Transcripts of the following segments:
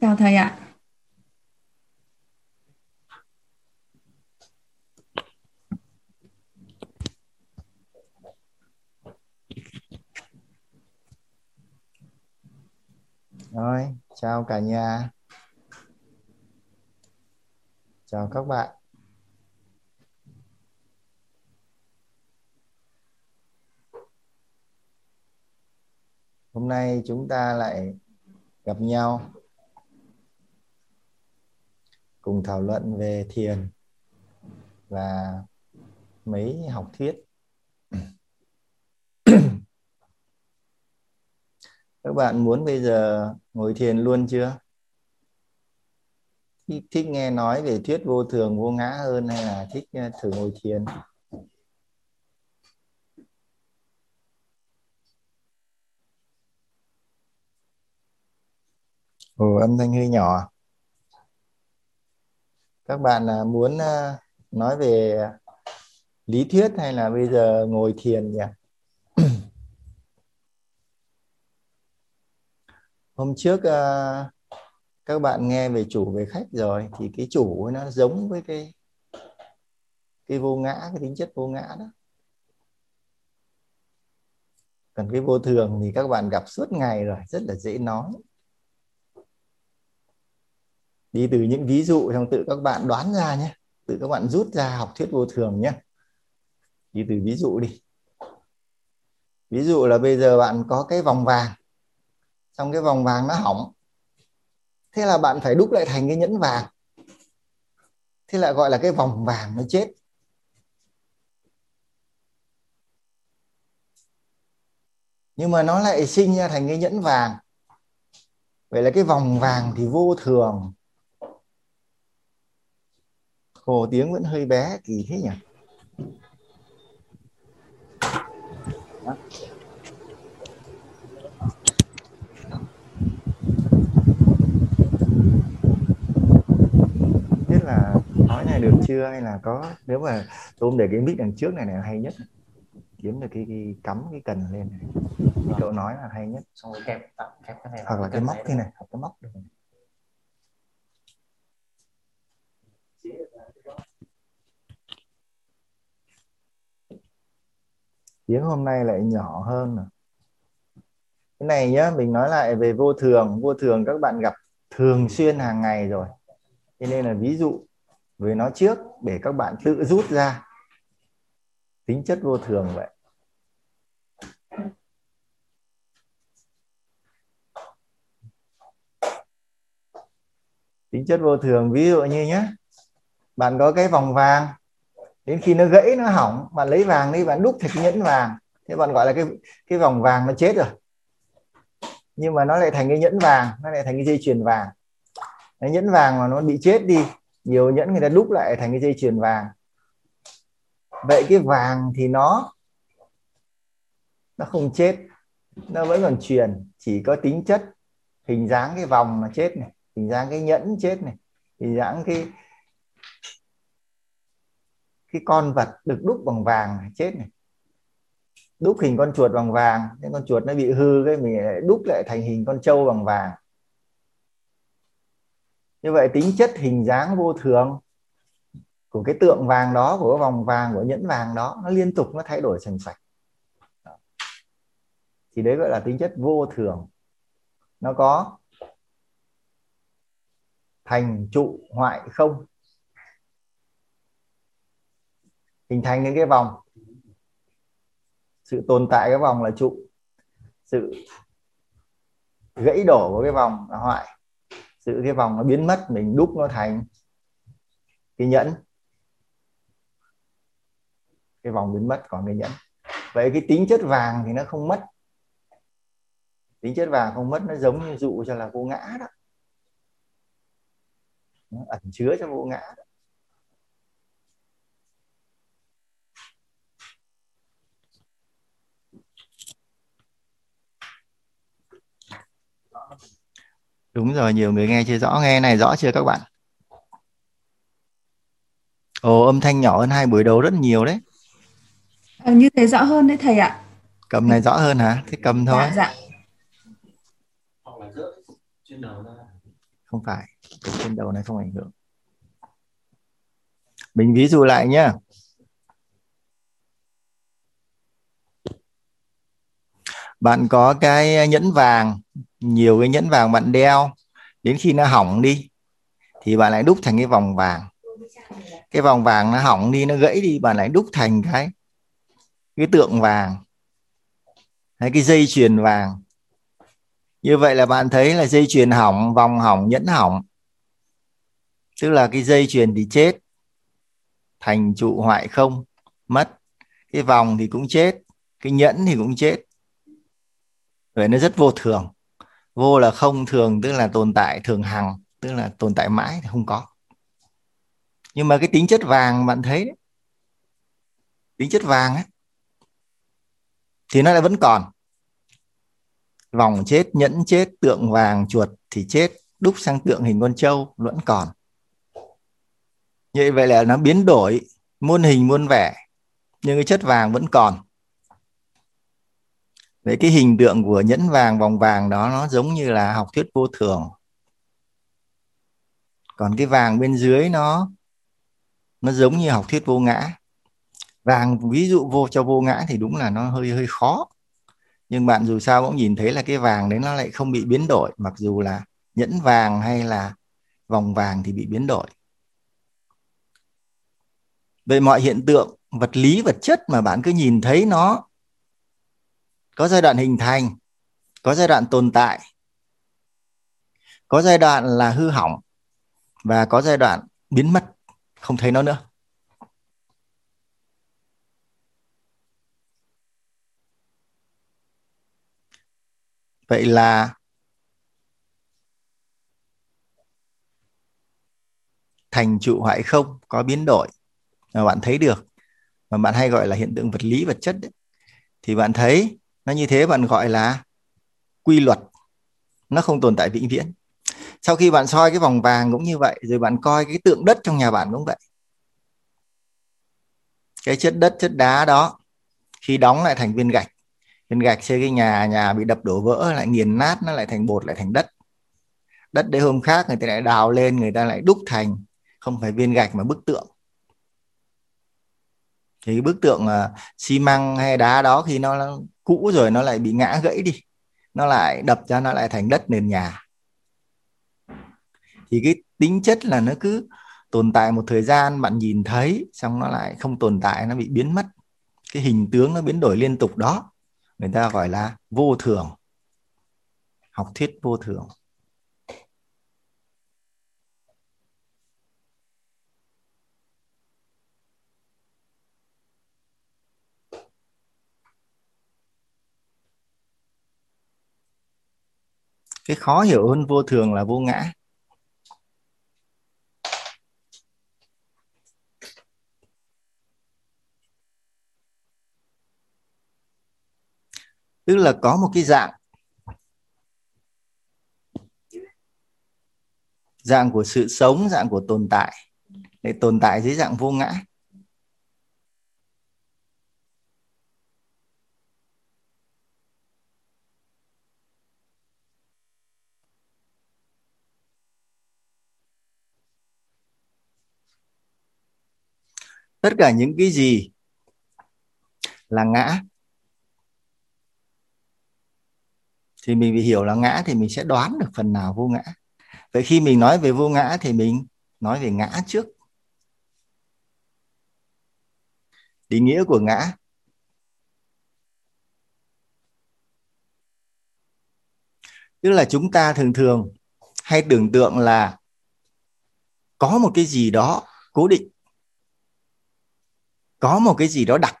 Chào thầy ạ. Rồi, chào cả nhà. Chào các bạn. Hôm nay chúng ta lại gặp nhau cùng thảo luận về thiền và mấy học thuyết. Các bạn muốn bây giờ ngồi thiền luôn chưa? Thích, thích nghe nói về thuyết vô thường vô ngã hơn hay là thích ờ, thử ngồi thiền? Ồ, âm thanh hơi nhỏ. Các bạn là muốn à, nói về lý thuyết hay là bây giờ ngồi thiền nhỉ? Hôm trước à, các bạn nghe về chủ, về khách rồi, thì cái chủ ấy nó giống với cái cái vô ngã, cái tính chất vô ngã đó còn cái vô thường thì các bạn gặp suốt ngày rồi, rất là dễ nói đi từ những ví dụ xong tự các bạn đoán ra nhé. Tự các bạn rút ra học thuyết vô thường nhé. Đi từ ví dụ đi. Ví dụ là bây giờ bạn có cái vòng vàng. Xong cái vòng vàng nó hỏng. Thế là bạn phải đúc lại thành cái nhẫn vàng. Thế lại gọi là cái vòng vàng nó chết. Nhưng mà nó lại sinh ra thành cái nhẫn vàng. Vậy là cái vòng vàng thì vô thường hồ tiếng vẫn hơi bé kỳ thế nhỉ? Đó. biết là nói này được chưa hay là có nếu mà tôm để cái mic đằng trước này là hay nhất. Kiếm được cái, cái cắm cái cần lên này. Cậu nói là hay nhất. Xong rồi kẹp kẹp cái này hoặc là cái móc thế này hoặc cái móc được tiếng hôm nay lại nhỏ hơn rồi. cái này nhá, mình nói lại về vô thường. Vô thường các bạn gặp thường xuyên hàng ngày rồi. Cho nên là ví dụ về nó trước để các bạn tự rút ra. Tính chất vô thường vậy. Tính chất vô thường, ví dụ như nhé bạn có cái vòng vàng đến khi nó gãy, nó hỏng, bạn lấy vàng đi, bạn đúc thành cái nhẫn vàng. Thế bạn gọi là cái cái vòng vàng nó chết rồi. Nhưng mà nó lại thành cái nhẫn vàng, nó lại thành cái dây chuyền vàng. Cái nhẫn vàng mà nó bị chết đi, nhiều nhẫn người ta đúc lại thành cái dây chuyền vàng. Vậy cái vàng thì nó nó không chết, nó vẫn còn truyền. Chỉ có tính chất, hình dáng cái vòng mà chết này, hình dáng cái nhẫn chết này, hình dáng cái cái con vật được đúc bằng vàng chết này. Đúc hình con chuột bằng vàng nên con chuột nó bị hư cái, mình lại đúc lại thành hình con trâu bằng vàng. Như vậy tính chất hình dáng vô thường của cái tượng vàng đó, của cái vòng vàng, của nhẫn vàng đó, nó liên tục nó thay đổi sành sạch. Thì đấy gọi là tính chất vô thường. Nó có thành trụ hoại không? Hình thành những cái vòng. Sự tồn tại cái vòng là trụ. Sự gãy đổ của cái vòng là hoại. Sự cái vòng nó biến mất, mình đúc nó thành cái nhẫn. Cái vòng biến mất còn cái nhẫn. Vậy cái tính chất vàng thì nó không mất. Tính chất vàng không mất, nó giống như dụ cho là vô ngã đó. Nó ẩn chứa cho vô ngã đó. Đúng rồi nhiều người nghe chưa rõ nghe này rõ chưa các bạn? Ồ âm thanh nhỏ hơn hai buổi đầu rất nhiều đấy. À, như thế rõ hơn đấy thầy ạ. cầm này rõ hơn hả? Thế cầm thôi. Dạ. Dạ. không phải trên đầu này không ảnh hưởng. Mình ví dụ lại nhé bạn có cái nhẫn vàng, nhiều cái nhẫn vàng bạn đeo, đến khi nó hỏng đi, thì bạn lại đúc thành cái vòng vàng. Cái vòng vàng nó hỏng đi, nó gãy đi, bạn lại đúc thành cái cái tượng vàng, hay cái dây chuyền vàng. Như vậy là bạn thấy là dây chuyền hỏng, vòng hỏng, nhẫn hỏng. Tức là cái dây chuyền thì chết, thành trụ hoại không, mất. Cái vòng thì cũng chết, cái nhẫn thì cũng chết vậy nó rất vô thường. Vô là không thường, tức là tồn tại thường hằng, tức là tồn tại mãi thì không có. Nhưng mà cái tính chất vàng bạn thấy đấy, tính chất vàng ấy, thì nó lại vẫn còn. Vòng chết, nhẫn chết, tượng vàng chuột thì chết, đúc sang tượng hình con trâu vẫn còn. Như vậy là nó biến đổi, muôn hình muôn vẻ, nhưng cái chất vàng vẫn còn. Vậy cái hình tượng của nhẫn vàng vòng vàng đó nó giống như là học thuyết vô thường. Còn cái vàng bên dưới nó nó giống như học thuyết vô ngã. Vàng ví dụ vô, cho vô ngã thì đúng là nó hơi hơi khó. Nhưng bạn dù sao cũng nhìn thấy là cái vàng đấy nó lại không bị biến đổi, mặc dù là nhẫn vàng hay là vòng vàng thì bị biến đổi. Về mọi hiện tượng, vật lý, vật chất mà bạn cứ nhìn thấy nó có giai đoạn hình thành, có giai đoạn tồn tại, có giai đoạn là hư hỏng và có giai đoạn biến mất, không thấy nó nữa vậy là thành trụ hoại không có biến đổi mà bạn thấy được, mà bạn hay gọi là hiện tượng vật lý vật chất đấy. thì bạn thấy nó như thế bạn gọi là quy luật. Nó không tồn tại vĩnh viễn. Sau khi bạn soi cái vòng vàng cũng như vậy, rồi bạn coi cái tượng đất trong nhà bạn cũng vậy. Cái chất đất, chất đá đó, khi đóng lại thành viên gạch viên gạch xây cái nhà nhà bị đập đổ vỡ, lại nghiền nát, nó lại thành bột, lại thành đất. Đất đấy hôm khác người ta lại đào lên, người ta lại đúc thành. Không phải viên gạch mà bức tượng. Thì cái bức tượng ờ, xi măng hay đá đó khi nó cũ rồi nó lại bị ngã gãy đi, nó lại đập ra, nó lại thành đất nền nhà. Thì cái tính chất là nó cứ tồn tại một thời gian, bạn nhìn thấy, xong nó lại không tồn tại, nó bị biến mất. Cái hình tướng nó biến đổi liên tục đó. Người ta gọi là vô thường, học thuyết vô thường. Cái khó hiểu hơn vô thường là vô ngã. Tức là có một cái dạng. Dạng của sự sống, dạng của tồn tại. Để tồn tại dưới dạng vô ngã. Tất cả những cái gì là ngã thì mình bị hiểu là ngã thì mình sẽ đoán được phần nào vô ngã. Vậy khi mình nói về vô ngã thì mình nói về ngã trước. Định nghĩa của ngã tức là chúng ta thường thường hay tưởng tượng là có một cái gì đó cố định có một cái gì đó đặc,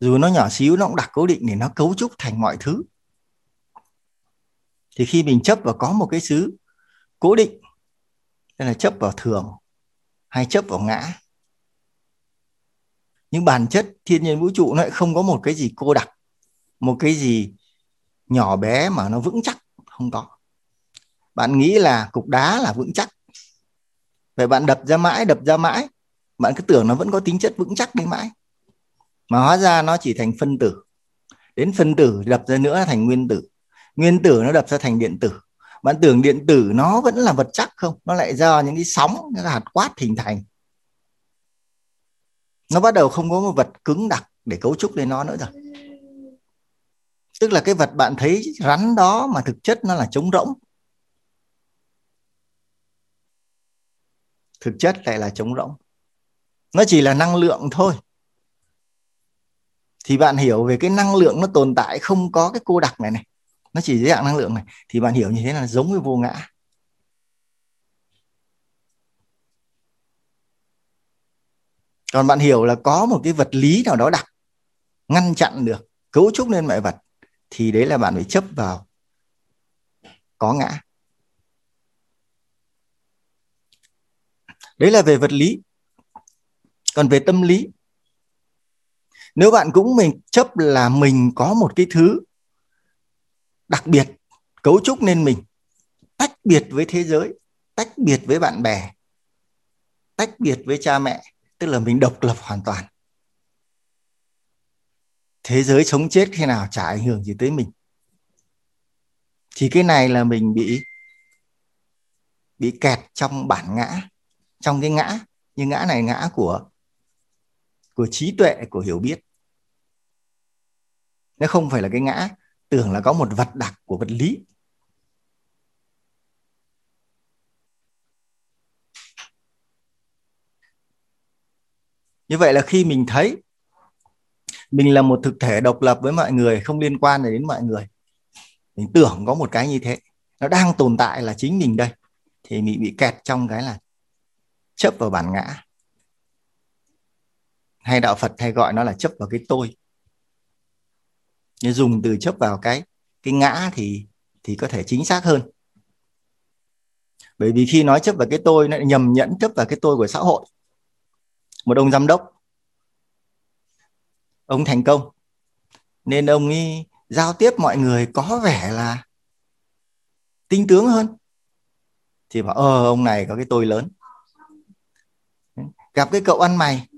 dù nó nhỏ xíu nó cũng đặc cố định để nó cấu trúc thành mọi thứ. Thì khi mình chấp vào có một cái xứ cố định, tức là chấp vào thường hay chấp vào ngã nhưng bản chất thiên nhiên vũ trụ nó lại không có một cái gì cô đặc, một cái gì nhỏ bé mà nó vững chắc, không có. Bạn nghĩ là cục đá là vững chắc. Vậy bạn đập ra mãi, đập ra mãi bạn cứ tưởng nó vẫn có tính chất vững chắc đến mãi. Mà hóa ra nó chỉ thành phân tử. Đến phân tử đập ra nữa thành nguyên tử. Nguyên tử nó đập ra thành điện tử. Bạn tưởng điện tử nó vẫn là vật chắc không? Nó lại do những cái sóng những cái hạt quát hình thành. Nó bắt đầu không có một vật cứng đặc để cấu trúc lên nó nữa rồi. Tức là cái vật bạn thấy rắn đó mà thực chất nó là trống rỗng. Thực chất lại là trống rỗng nó chỉ là năng lượng thôi. Thì bạn hiểu về cái năng lượng nó tồn tại không có cái cô đặc này này. Nó chỉ dưới dạng năng lượng này. Thì bạn hiểu như thế là giống với vô ngã. Còn bạn hiểu là có một cái vật lý nào đó đặc, ngăn chặn được, cấu trúc lên mọi vật, thì đấy là bạn phải chấp vào. Có ngã. Đấy là về vật lý còn về tâm lý, nếu bạn cũng mình chấp là mình có một cái thứ đặc biệt cấu trúc nên mình, tách biệt với thế giới, tách biệt với bạn bè, tách biệt với cha mẹ, tức là mình độc lập hoàn toàn, thế giới sống chết khi nào chả ảnh hưởng gì tới mình. Thì cái này là mình bị bị kẹt trong bản ngã, trong cái ngã nhưng ngã này, ngã của của trí tuệ, của hiểu biết. Nó không phải là cái ngã, tưởng là có một vật đặc của vật lý. Như vậy là khi mình thấy mình là một thực thể độc lập với mọi người, không liên quan đến mọi người, mình tưởng có một cái như thế, nó đang tồn tại là chính mình đây, thì mình bị kẹt trong cái là chấp vào bản ngã hay đạo Phật hay gọi nó là chấp vào cái tôi. Nhưng dùng từ chấp vào cái cái ngã thì thì có thể chính xác hơn. Bởi vì khi nói chấp vào cái tôi, nó nhầm nhẫn chấp vào cái tôi của xã hội. Một ông giám đốc, ông thành công. Nên ông ấy giao tiếp mọi người có vẻ là tinh tướng hơn. Thì bảo ờ ông này có cái tôi lớn. Gặp cái cậu ăn mày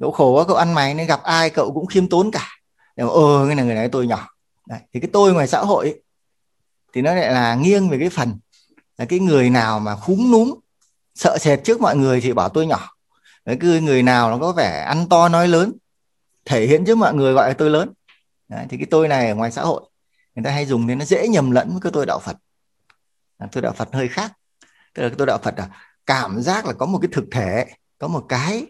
cậu khổ quá cậu ăn mày nên gặp ai cậu cũng khiêm tốn cả. Nhưng ờ cái này người này tôi nhỏ. Đấy. thì cái tôi ngoài xã hội ấy, thì nó lại là nghiêng về cái phần là cái người nào mà khúm núm sợ sệt trước mọi người thì bảo tôi nhỏ. Đấy, cứ người nào nó có vẻ ăn to nói lớn thể hiện trước mọi người gọi là tôi lớn. Đấy, thì cái tôi này ở ngoài xã hội người ta hay dùng nên nó dễ nhầm lẫn với cái tôi đạo Phật. Tôi đạo Phật hơi khác. Tức là cái tôi đạo Phật là cảm giác là có một cái thực thể có một cái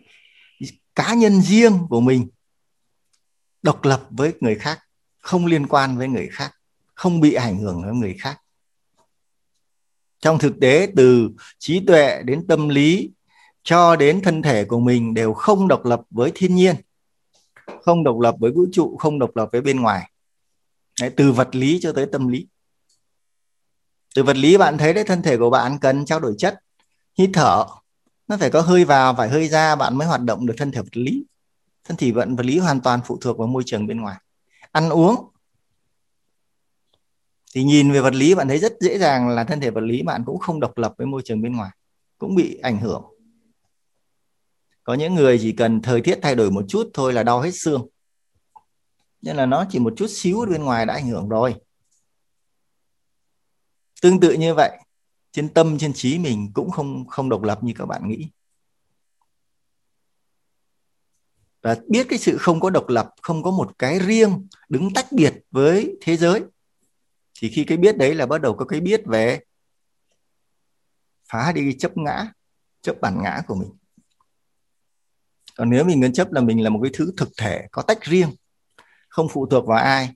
cá nhân riêng của mình độc lập với người khác không liên quan với người khác không bị ảnh hưởng với người khác. Trong thực tế từ trí tuệ đến tâm lý cho đến thân thể của mình đều không độc lập với thiên nhiên không độc lập với vũ trụ không độc lập với bên ngoài. Đấy, từ vật lý cho tới tâm lý. Từ vật lý bạn thấy đấy thân thể của bạn cần trao đổi chất hít thở nó phải có hơi vào, phải hơi ra, bạn mới hoạt động được thân thể vật lý. Thân thể vận vật lý hoàn toàn phụ thuộc vào môi trường bên ngoài. Ăn uống. Thì nhìn về vật lý, bạn thấy rất dễ dàng là thân thể vật lý bạn cũng không độc lập với môi trường bên ngoài, cũng bị ảnh hưởng. Có những người chỉ cần thời tiết thay đổi một chút thôi là đau hết xương. Nên là nó chỉ một chút xíu bên ngoài đã ảnh hưởng rồi. Tương tự như vậy trên tâm, trên trí mình cũng không không độc lập như các bạn nghĩ. Và biết cái sự không có độc lập, không có một cái riêng đứng tách biệt với thế giới, thì khi cái biết đấy là bắt đầu có cái biết về phá đi chấp ngã, chấp bản ngã của mình. Còn nếu mình ngân chấp là mình là một cái thứ thực thể, có tách riêng, không phụ thuộc vào ai,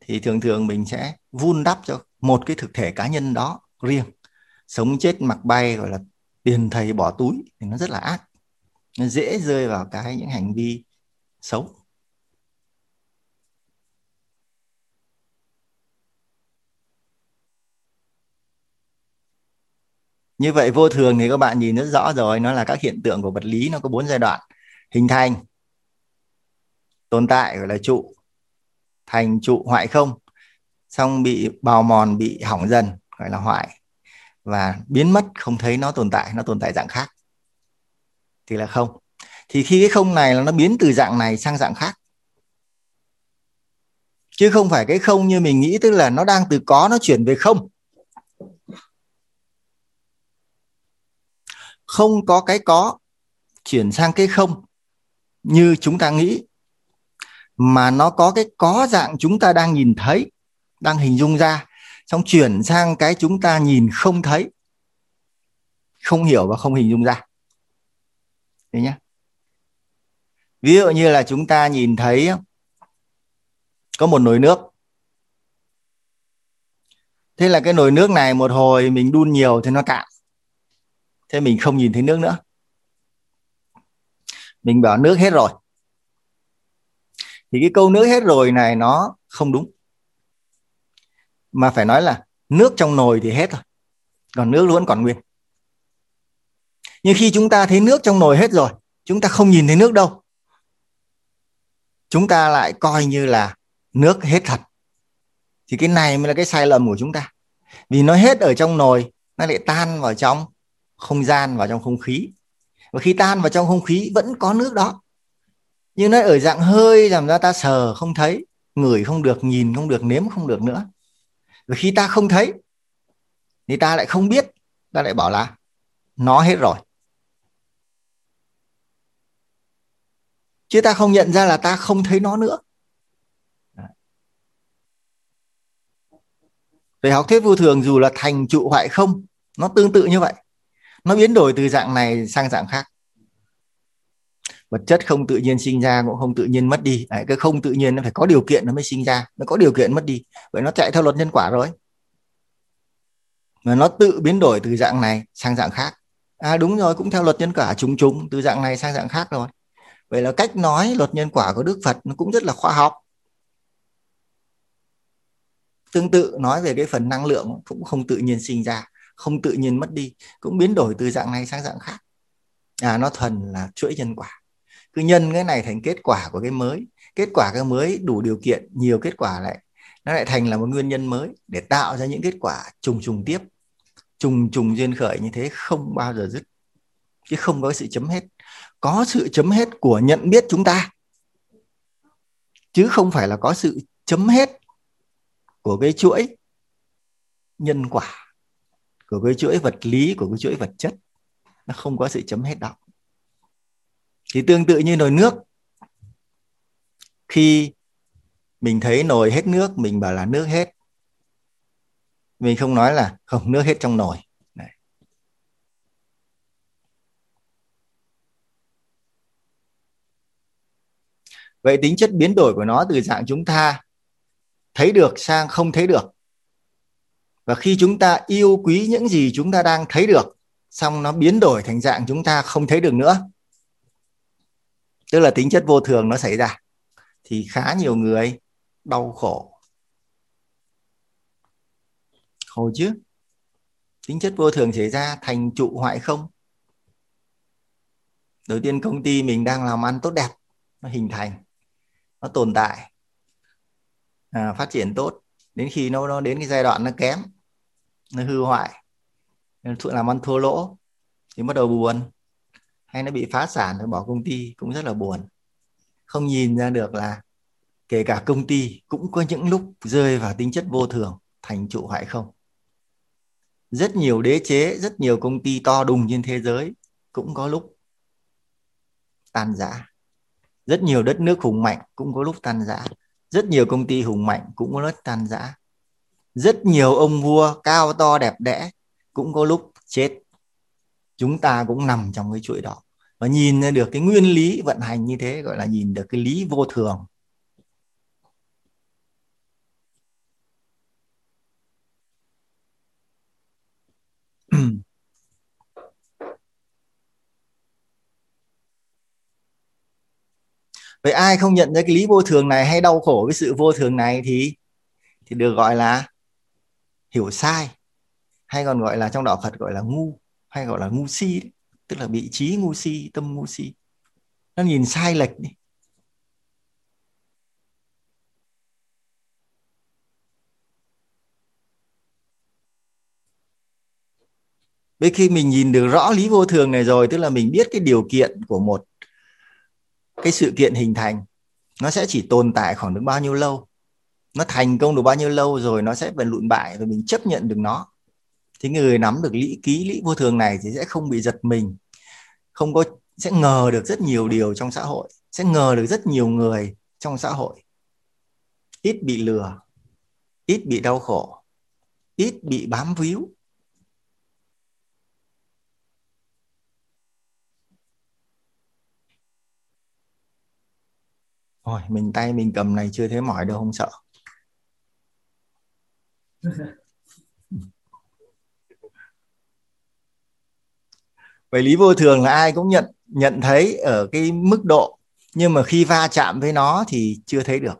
thì thường thường mình sẽ vun đắp cho một cái thực thể cá nhân đó riêng sống chết mặc bay, gọi là, tiền thầy bỏ túi thì nó rất là ác. Nó dễ rơi vào cái những hành vi xấu. Như vậy vô thường thì các bạn nhìn rất rõ rồi, nó là các hiện tượng của vật lý, nó có bốn giai đoạn. Hình thành, tồn tại, gọi là, trụ. Thành, trụ, hoại không. Xong bị bào mòn, bị hỏng dần, gọi là hoại và biến mất, không thấy nó tồn tại, nó tồn tại dạng khác. Thì là không. Thì khi cái không này là nó biến từ dạng này sang dạng khác. Chứ không phải cái không như mình nghĩ, tức là nó đang từ có nó chuyển về không. Không có cái có chuyển sang cái không như chúng ta nghĩ, mà nó có cái có dạng chúng ta đang nhìn thấy, đang hình dung ra xong chuyển sang cái chúng ta nhìn không thấy, không hiểu và không hình dung ra. Đấy nhá. Ví dụ như là chúng ta nhìn thấy có một nồi nước. Thế là cái nồi nước này một hồi mình đun nhiều thì nó cạn. Thế mình không nhìn thấy nước nữa. Mình bảo nước hết rồi. Thì cái câu nước hết rồi này nó không đúng mà phải nói là nước trong nồi thì hết rồi, còn nước vẫn còn nguyên. Nhưng khi chúng ta thấy nước trong nồi hết rồi, chúng ta không nhìn thấy nước đâu. Chúng ta lại coi như là nước hết thật. Thì cái này mới là cái sai lầm của chúng ta. Vì nó hết ở trong nồi, nó lại tan vào trong không gian, vào trong không khí. Và khi tan vào trong không khí, vẫn có nước đó. Nhưng nó ở dạng hơi làm ra ta sờ, không thấy, ngửi không được, nhìn không được, nếm không được nữa và khi ta không thấy, thì ta lại không biết, ta lại bảo là nó hết rồi. Chứ ta không nhận ra là ta không thấy nó nữa. Về học thuyết vô thường dù là thành trụ hoại không, nó tương tự như vậy. Nó biến đổi từ dạng này sang dạng khác vật chất không tự nhiên sinh ra cũng không tự nhiên mất đi. Đấy, cái không tự nhiên nó phải có điều kiện nó mới sinh ra nó có điều kiện mất đi. Vậy nó chạy theo luật nhân quả rồi. Mà nó tự biến đổi từ dạng này sang dạng khác. À đúng rồi cũng theo luật nhân quả trùng trùng từ dạng này sang dạng khác rồi. Vậy là cách nói luật nhân quả của đức phật nó cũng rất là khoa học. Tương tự nói về cái phần năng lượng cũng không tự nhiên sinh ra không tự nhiên mất đi cũng biến đổi từ dạng này sang dạng khác. À nó thuần là chuỗi nhân quả cứ nhân cái này thành kết quả của cái mới. Kết quả cái mới đủ điều kiện, nhiều kết quả lại, nó lại thành là một nguyên nhân mới để tạo ra những kết quả trùng trùng tiếp, trùng trùng duyên khởi như thế không bao giờ dứt, chứ không có sự chấm hết. Có sự chấm hết của nhận biết chúng ta, chứ không phải là có sự chấm hết của cái chuỗi nhân quả, của cái chuỗi vật lý, của cái chuỗi vật chất. Nó không có sự chấm hết đâu thì tương tự như nồi nước. Khi mình thấy nồi hết nước, mình bảo là nước hết. Mình không nói là không, nước hết trong nồi. Đấy. vậy tính chất biến đổi của nó từ dạng chúng ta thấy được sang không thấy được. Và khi chúng ta yêu quý những gì chúng ta đang thấy được, xong nó biến đổi thành dạng chúng ta không thấy được nữa tức là tính chất vô thường nó xảy ra. Thì khá nhiều người đau khổ. Khổ chứ. Tính chất vô thường xảy ra thành trụ hoại không? Đầu tiên công ty mình đang làm ăn tốt đẹp nó hình thành nó tồn tại à, phát triển tốt. Đến khi nó nó đến cái giai đoạn nó kém nó hư hoại nó làm ăn thua lỗ thì bắt đầu buồn hay nó bị phá sản rồi bỏ công ty cũng rất là buồn. Không nhìn ra được là kể cả công ty cũng có những lúc rơi vào tính chất vô thường, thành trụ hoại không. Rất nhiều đế chế, rất nhiều công ty to đùng trên thế giới cũng có lúc tan rã. Rất nhiều đất nước hùng mạnh cũng có lúc tan rã. Rất nhiều công ty hùng mạnh cũng có lúc tan rã. Rất nhiều ông vua cao to đẹp đẽ cũng có lúc chết. Chúng ta cũng nằm trong cái chuỗi đó và nhìn được cái nguyên lý vận hành như thế, gọi là nhìn được cái lý vô thường vậy ai không nhận ra cái lý vô thường này hay đau khổ với sự vô thường này thì thì được gọi là hiểu sai, hay còn gọi là trong đạo Phật gọi là ngu, hay gọi là ngu si đấy tức là bị trí ngu si, tâm ngu si. Nó nhìn sai lệch đi. Với khi mình nhìn được rõ lý vô thường này rồi, tức là mình biết cái điều kiện của một cái sự kiện hình thành. Nó sẽ chỉ tồn tại khoảng được bao nhiêu lâu. Nó thành công được bao nhiêu lâu rồi nó sẽ về lụn bại và mình chấp nhận được nó thì người nắm được lý ký lý vô thường này thì sẽ không bị giật mình không có sẽ ngờ được rất nhiều điều trong xã hội sẽ ngờ được rất nhiều người trong xã hội. Ít bị lừa ít bị đau khổ ít bị bám víu. Ôi, mình tay mình cầm này chưa thấy mỏi đâu không sợ. vậy lý vô thường là ai cũng nhận nhận thấy ở cái mức độ. Nhưng mà khi va chạm với nó thì chưa thấy được.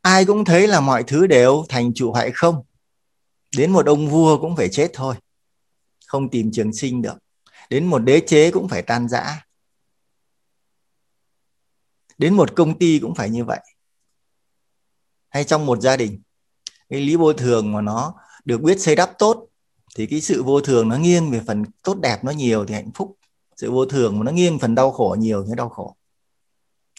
Ai cũng thấy là mọi thứ đều thành trụ hoại không. Đến một ông vua cũng phải chết thôi. Không tìm trường sinh được. Đến một đế chế cũng phải tan rã. Đến một công ty cũng phải như vậy. Hay trong một gia đình, cái lý vô thường mà nó được biết xây đắp tốt thì cái sự vô thường nó nghiêng về phần tốt đẹp nó nhiều thì hạnh phúc. Sự vô thường mà nó nghiêng phần đau khổ nhiều thì đau khổ.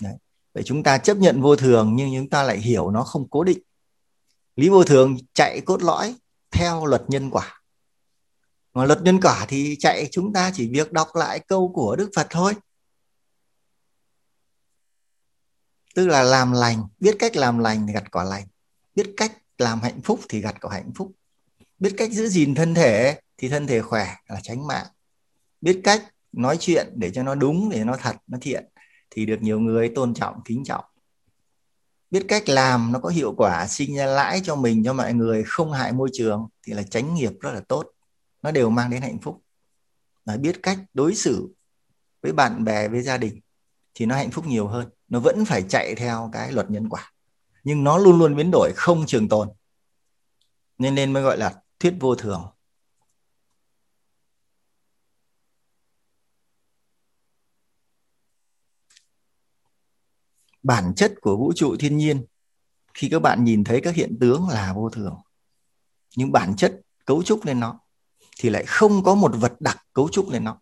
Đấy. vậy chúng ta chấp nhận vô thường nhưng chúng ta lại hiểu nó không cố định. Lý vô thường chạy cốt lõi theo luật nhân quả. Mà luật nhân quả thì chạy chúng ta chỉ việc đọc lại câu của đức phật thôi. Tức là làm lành, biết cách làm lành thì gặt quả lành. Biết cách làm hạnh phúc thì gặt quả hạnh phúc biết cách giữ gìn thân thể thì thân thể khỏe là tránh mạng. Biết cách nói chuyện để cho nó đúng, để nó thật, nó thiện, thì được nhiều người tôn trọng, kính trọng. Biết cách làm nó có hiệu quả, sinh ra lãi cho mình, cho mọi người, không hại môi trường thì là tránh nghiệp rất là tốt. Nó đều mang đến hạnh phúc. Và biết cách đối xử với bạn bè, với gia đình thì nó hạnh phúc nhiều hơn. Nó vẫn phải chạy theo cái luật nhân quả. Nhưng nó luôn luôn biến đổi, không trường tồn. Nên nên mới gọi là thuyết vô thường. Bản chất của vũ trụ thiên nhiên, khi các bạn nhìn thấy các hiện tướng là vô thường, nhưng bản chất cấu trúc lên nó, thì lại không có một vật đặc cấu trúc lên nó,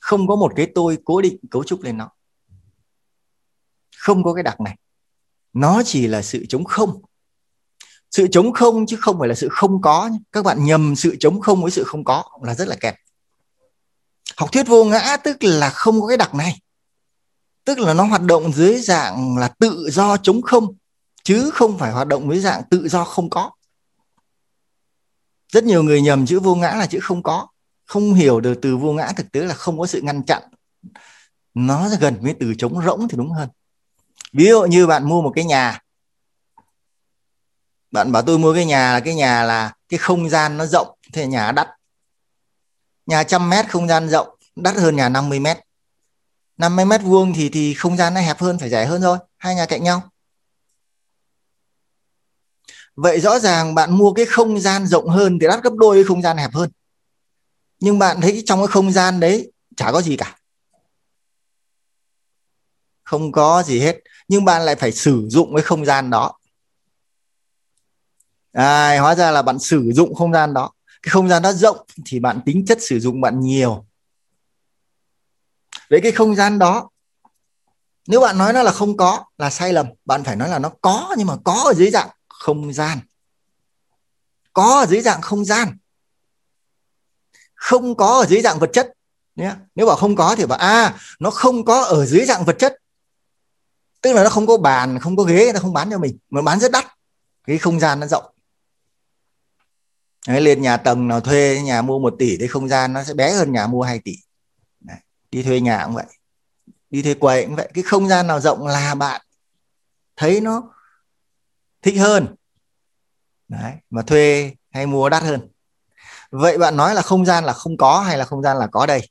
không có một cái tôi cố định cấu trúc lên nó. Không có cái đặc này. Nó chỉ là sự chống không sự chống không chứ không phải là sự không có các bạn nhầm sự chống không với sự không có là rất là kẹt. Học thuyết vô ngã tức là không có cái đặc này. Tức là nó hoạt động dưới dạng là tự do chống không, chứ không phải hoạt động dưới dạng tự do không có. Rất nhiều người nhầm chữ vô ngã là chữ không có. Không hiểu được từ vô ngã thực tế là không có sự ngăn chặn. Nó gần với từ chống rỗng thì đúng hơn. Ví dụ như bạn mua một cái nhà bạn bảo tôi mua cái nhà là, cái nhà là cái không gian nó rộng, thế nhà đắt. Nhà trăm mét không gian rộng, đắt hơn nhà 50 mét. 50 mét vuông thì thì không gian nó hẹp hơn, phải rẻ hơn thôi. Hai nhà cạnh nhau. Vậy rõ ràng bạn mua cái không gian rộng hơn thì đắt gấp đôi cái không gian hẹp hơn. Nhưng bạn thấy trong cái không gian đấy chả có gì cả. Không có gì hết. Nhưng bạn lại phải sử dụng cái không gian đó à, hóa ra là bạn sử dụng không gian đó. Cái không gian đó rộng thì bạn tính chất sử dụng bạn nhiều. Với cái không gian đó nếu bạn nói nó là không có là sai lầm bạn phải nói là nó có nhưng mà có ở dưới dạng không gian. Có ở dưới dạng không gian. Không có ở dưới dạng vật chất. Nhé. Nếu bảo không có thì bảo à nó không có ở dưới dạng vật chất. Tức là nó không có bàn không có ghế nó không bán cho mình mà bán rất đắt. Cái không gian nó rộng. Đấy, lên nhà tầng nào thuê nhà mua 1 tỷ thì không gian nó sẽ bé hơn nhà mua 2 tỷ. Đấy, đi thuê nhà cũng vậy đi thuê quầy cũng vậy. Cái không gian nào rộng là bạn thấy nó thích hơn. Đấy, mà thuê hay mua đắt hơn. Vậy bạn nói là không gian là không có hay là không gian là có đây?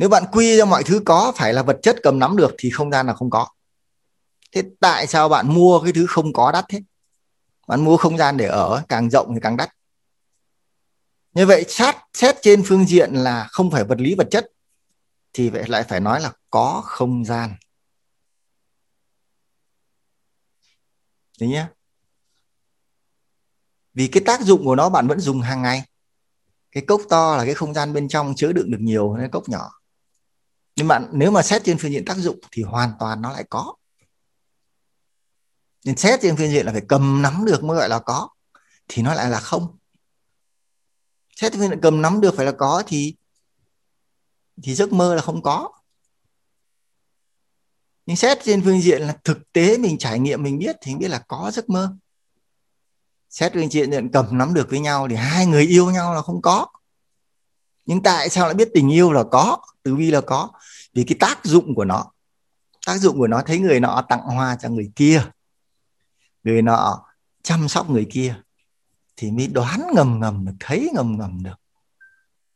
Nếu bạn quy ra mọi thứ có phải là vật chất cầm nắm được thì không gian là không có. Thế tại sao bạn mua cái thứ không có đắt thế? Bạn mua không gian để ở, càng rộng thì càng đắt. Như vậy sát, xét trên phương diện là không phải vật lý vật chất, thì vậy lại phải nói là có không gian. Đấy nhé. Vì cái tác dụng của nó bạn vẫn dùng hàng ngày. Cái cốc to là cái không gian bên trong chứa đựng được nhiều hơn cái cốc nhỏ. Nhưng bạn, nếu mà xét trên phương diện tác dụng thì hoàn toàn nó lại có nên xét trên phương diện là phải cầm nắm được mới gọi là có, thì nó lại là không. Xét trên phương diện cầm nắm được phải là có thì thì giấc mơ là không có. Nhưng xét trên phương diện là thực tế mình trải nghiệm mình biết thì mình biết là có giấc mơ. Xét phương diện nhận cầm nắm được với nhau thì hai người yêu nhau là không có. Nhưng tại sao lại biết tình yêu là có từ vi là có? Vì cái tác dụng của nó, tác dụng của nó, thấy người nọ tặng hoa cho người kia người nọ chăm sóc người kia thì mới đoán ngầm ngầm được thấy ngầm ngầm được.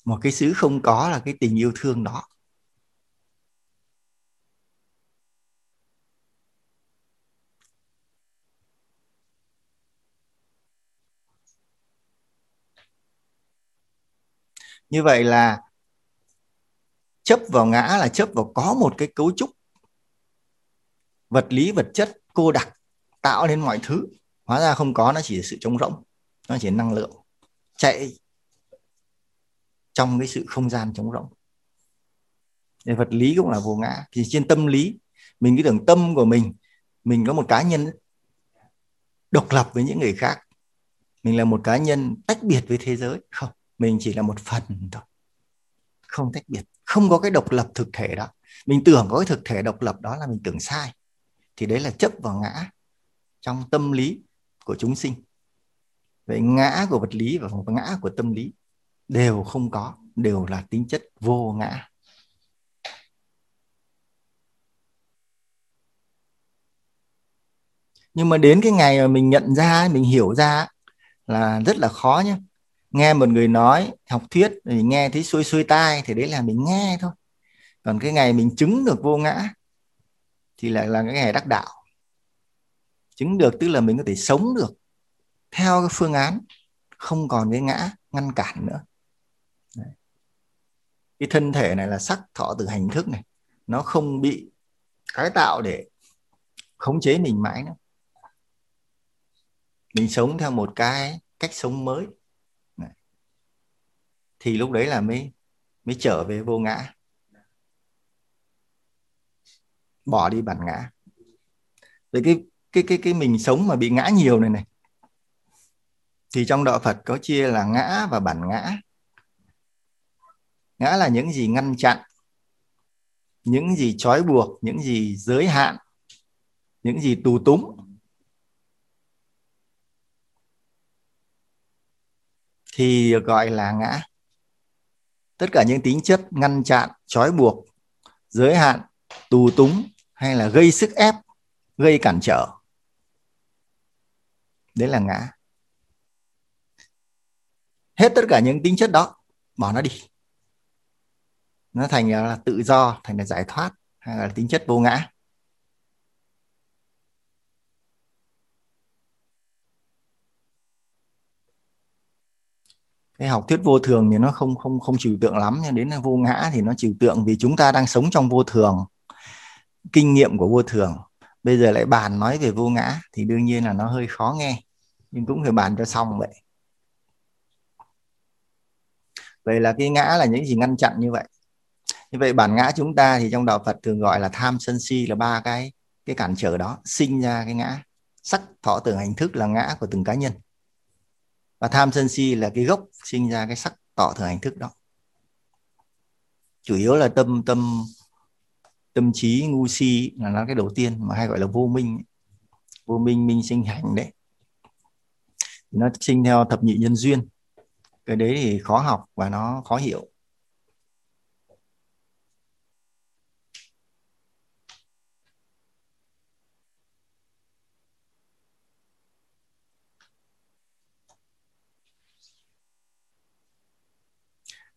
Một cái xứ không có là cái tình yêu thương đó. Như vậy là chấp vào ngã là chấp vào có một cái cấu trúc vật lý vật chất cô đặc tạo nên mọi thứ. Hóa ra không có, nó chỉ là sự trống rỗng, nó chỉ là năng lượng chạy trong cái sự không gian trống rỗng. Thì vật lý cũng là vô ngã. Thì trên tâm lý, mình cứ tưởng tâm của mình mình có một cá nhân độc lập với những người khác. Mình là một cá nhân tách biệt với thế giới. Không, mình chỉ là một phần thôi. Không tách biệt. Không có cái độc lập thực thể đó. Mình tưởng có cái thực thể độc lập đó là mình tưởng sai. Thì đấy là chấp vào ngã trong tâm lý của chúng sinh. Vậy ngã của vật lý và ngã của tâm lý đều không có, đều là tính chất vô ngã. Nhưng mà đến cái ngày mà mình nhận ra, mình hiểu ra là rất là khó nhé. Nghe một người nói, học thuyết, thì nghe thấy xuôi xuôi tai thì đấy là mình nghe thôi. Còn cái ngày mình chứng được vô ngã thì lại là cái ngày đắc đạo chứng được tức là mình có thể sống được theo cái phương án, không còn cái ngã ngăn cản nữa. Đấy. cái thân thể này là sắc thọ từ hành thức này. Nó không bị cái tạo để khống chế mình mãi nữa. Mình sống theo một cái cách sống mới. Đấy. thì lúc đấy là mới mới trở về vô ngã. Bỏ đi bản ngã. Vậy cái cái cái cái mình sống mà bị ngã nhiều này này. Thì trong đạo Phật có chia là ngã và bản ngã. Ngã là những gì ngăn chặn, những gì trói buộc, những gì giới hạn, những gì tù túng. Thì gọi là ngã. Tất cả những tính chất ngăn chặn, trói buộc, giới hạn, tù túng hay là gây sức ép, gây cản trở đấy là ngã. Hết tất cả những tính chất đó, bỏ nó đi. Nó thành là, tự do, thành là giải thoát, hay là tính chất vô ngã. Cái học thuyết vô thường thì nó không không không trừu tượng lắm nhưng đến vô ngã thì nó trừu tượng vì chúng ta đang sống trong vô thường, kinh nghiệm của vô thường. Bây giờ lại bàn nói về vô ngã thì đương nhiên là nó hơi khó nghe nhưng cũng phải bàn cho xong vậy. Vậy là cái ngã là những gì ngăn chặn như vậy. Như vậy bản ngã chúng ta thì trong đạo Phật thường gọi là tham sân si là ba cái cái cản trở đó, sinh ra cái ngã. Sắc, thọ, tưởng, hành thức là ngã của từng cá nhân. Và tham sân si là cái gốc sinh ra cái sắc, thọ, tưởng, hành thức đó. Chủ yếu là tâm tâm tâm trí ngu si là nó cái đầu tiên mà hay gọi là vô minh. Vô minh minh sinh hành đấy nó sinh theo thập nhị nhân duyên. Cái đấy thì khó học và nó khó hiểu.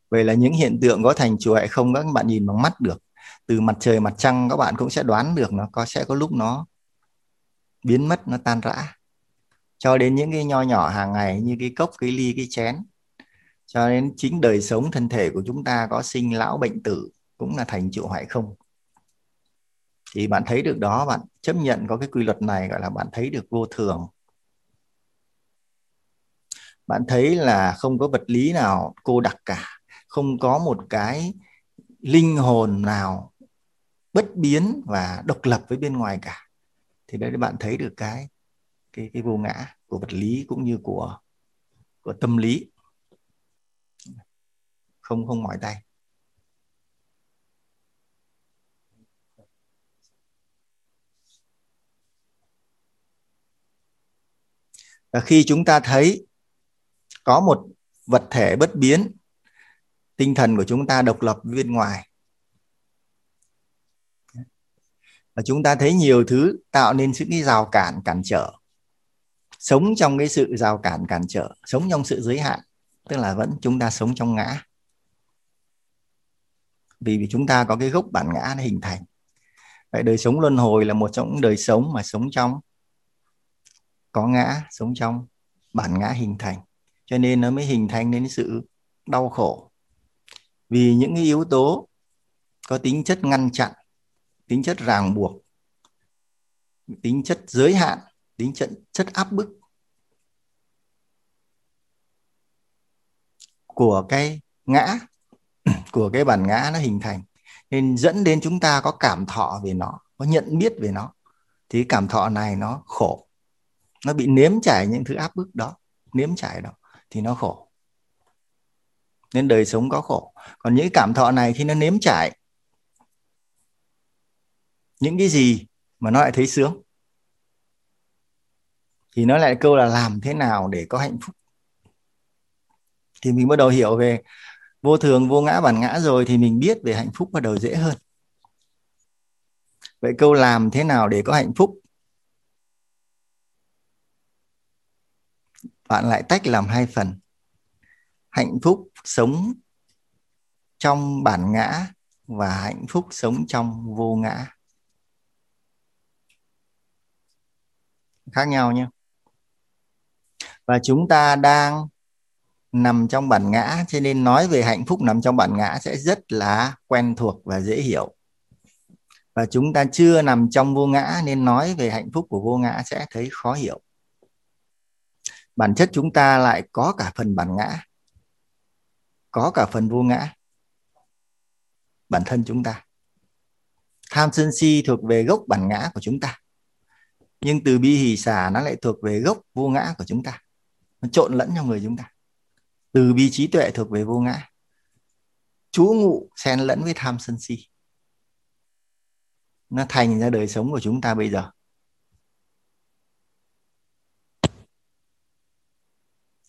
Vậy là những hiện tượng có thành chùa hay không các bạn nhìn bằng mắt được. Từ mặt trời, mặt trăng các bạn cũng sẽ đoán được nó, có, sẽ có lúc nó biến mất, nó tan rã cho đến những cái nho nhỏ hàng ngày như cái cốc, cái ly, cái chén. Cho đến chính đời sống thân thể của chúng ta có sinh lão bệnh tử cũng là thành trụ hoại không? Thì bạn thấy được đó, bạn chấp nhận có cái quy luật này, gọi là bạn thấy được vô thường. Bạn thấy là không có vật lý nào cô đặc cả, không có một cái linh hồn nào bất biến và độc lập với bên ngoài cả. Thì đấy, bạn thấy được cái cái cái vô ngã của vật lý cũng như của của tâm lý. Không không mỏi tay. Là khi chúng ta thấy có một vật thể bất biến, tinh thần của chúng ta độc lập với bên ngoài. Và chúng ta thấy nhiều thứ tạo nên những cái rào cản cản trở sống trong cái sự rào cản cản trở, sống trong sự giới hạn, tức là vẫn chúng ta sống trong ngã. Vì chúng ta có cái gốc bản ngã nó hình thành. Vậy đời sống luân hồi là một trong những đời sống mà sống trong, có ngã, sống trong bản ngã hình thành. Cho nên nó mới hình thành nên sự đau khổ. Vì những cái yếu tố có tính chất ngăn chặn, tính chất ràng buộc, tính chất giới hạn tính chất chất áp bức của cái ngã, của cái bản ngã nó hình thành. Nên dẫn đến chúng ta có cảm thọ về nó, có nhận biết về nó. Thì cảm thọ này nó khổ. Nó bị nếm trải những thứ áp bức đó, nếm trải đó, thì nó khổ. Nên đời sống có khổ. Còn những cảm thọ này khi nó nếm trải, những cái gì mà nó lại thấy sướng thì nó lại câu là làm thế nào để có hạnh phúc? Thì mình bắt đầu hiểu về vô thường, vô ngã, bản ngã rồi thì mình biết về hạnh phúc bắt đầu dễ hơn. Vậy câu làm thế nào để có hạnh phúc? Bạn lại tách làm hai phần. Hạnh phúc sống trong bản ngã và hạnh phúc sống trong vô ngã. Khác nhau nhé và chúng ta đang nằm trong bản ngã, cho nên nói về hạnh phúc nằm trong bản ngã sẽ rất là quen thuộc và dễ hiểu. Và chúng ta chưa nằm trong vô ngã, nên nói về hạnh phúc của vô ngã sẽ thấy khó hiểu. Bản chất chúng ta lại có cả phần bản ngã, có cả phần vô ngã. Bản thân chúng ta. Tham sân si thuộc về gốc bản ngã của chúng ta. Nhưng từ bi hỷ xả, nó lại thuộc về gốc vô ngã của chúng ta nó trộn lẫn trong người chúng ta từ bi trí tuệ thuộc về vô ngã chú ngụ xen lẫn với tham sân si nó thành ra đời sống của chúng ta bây giờ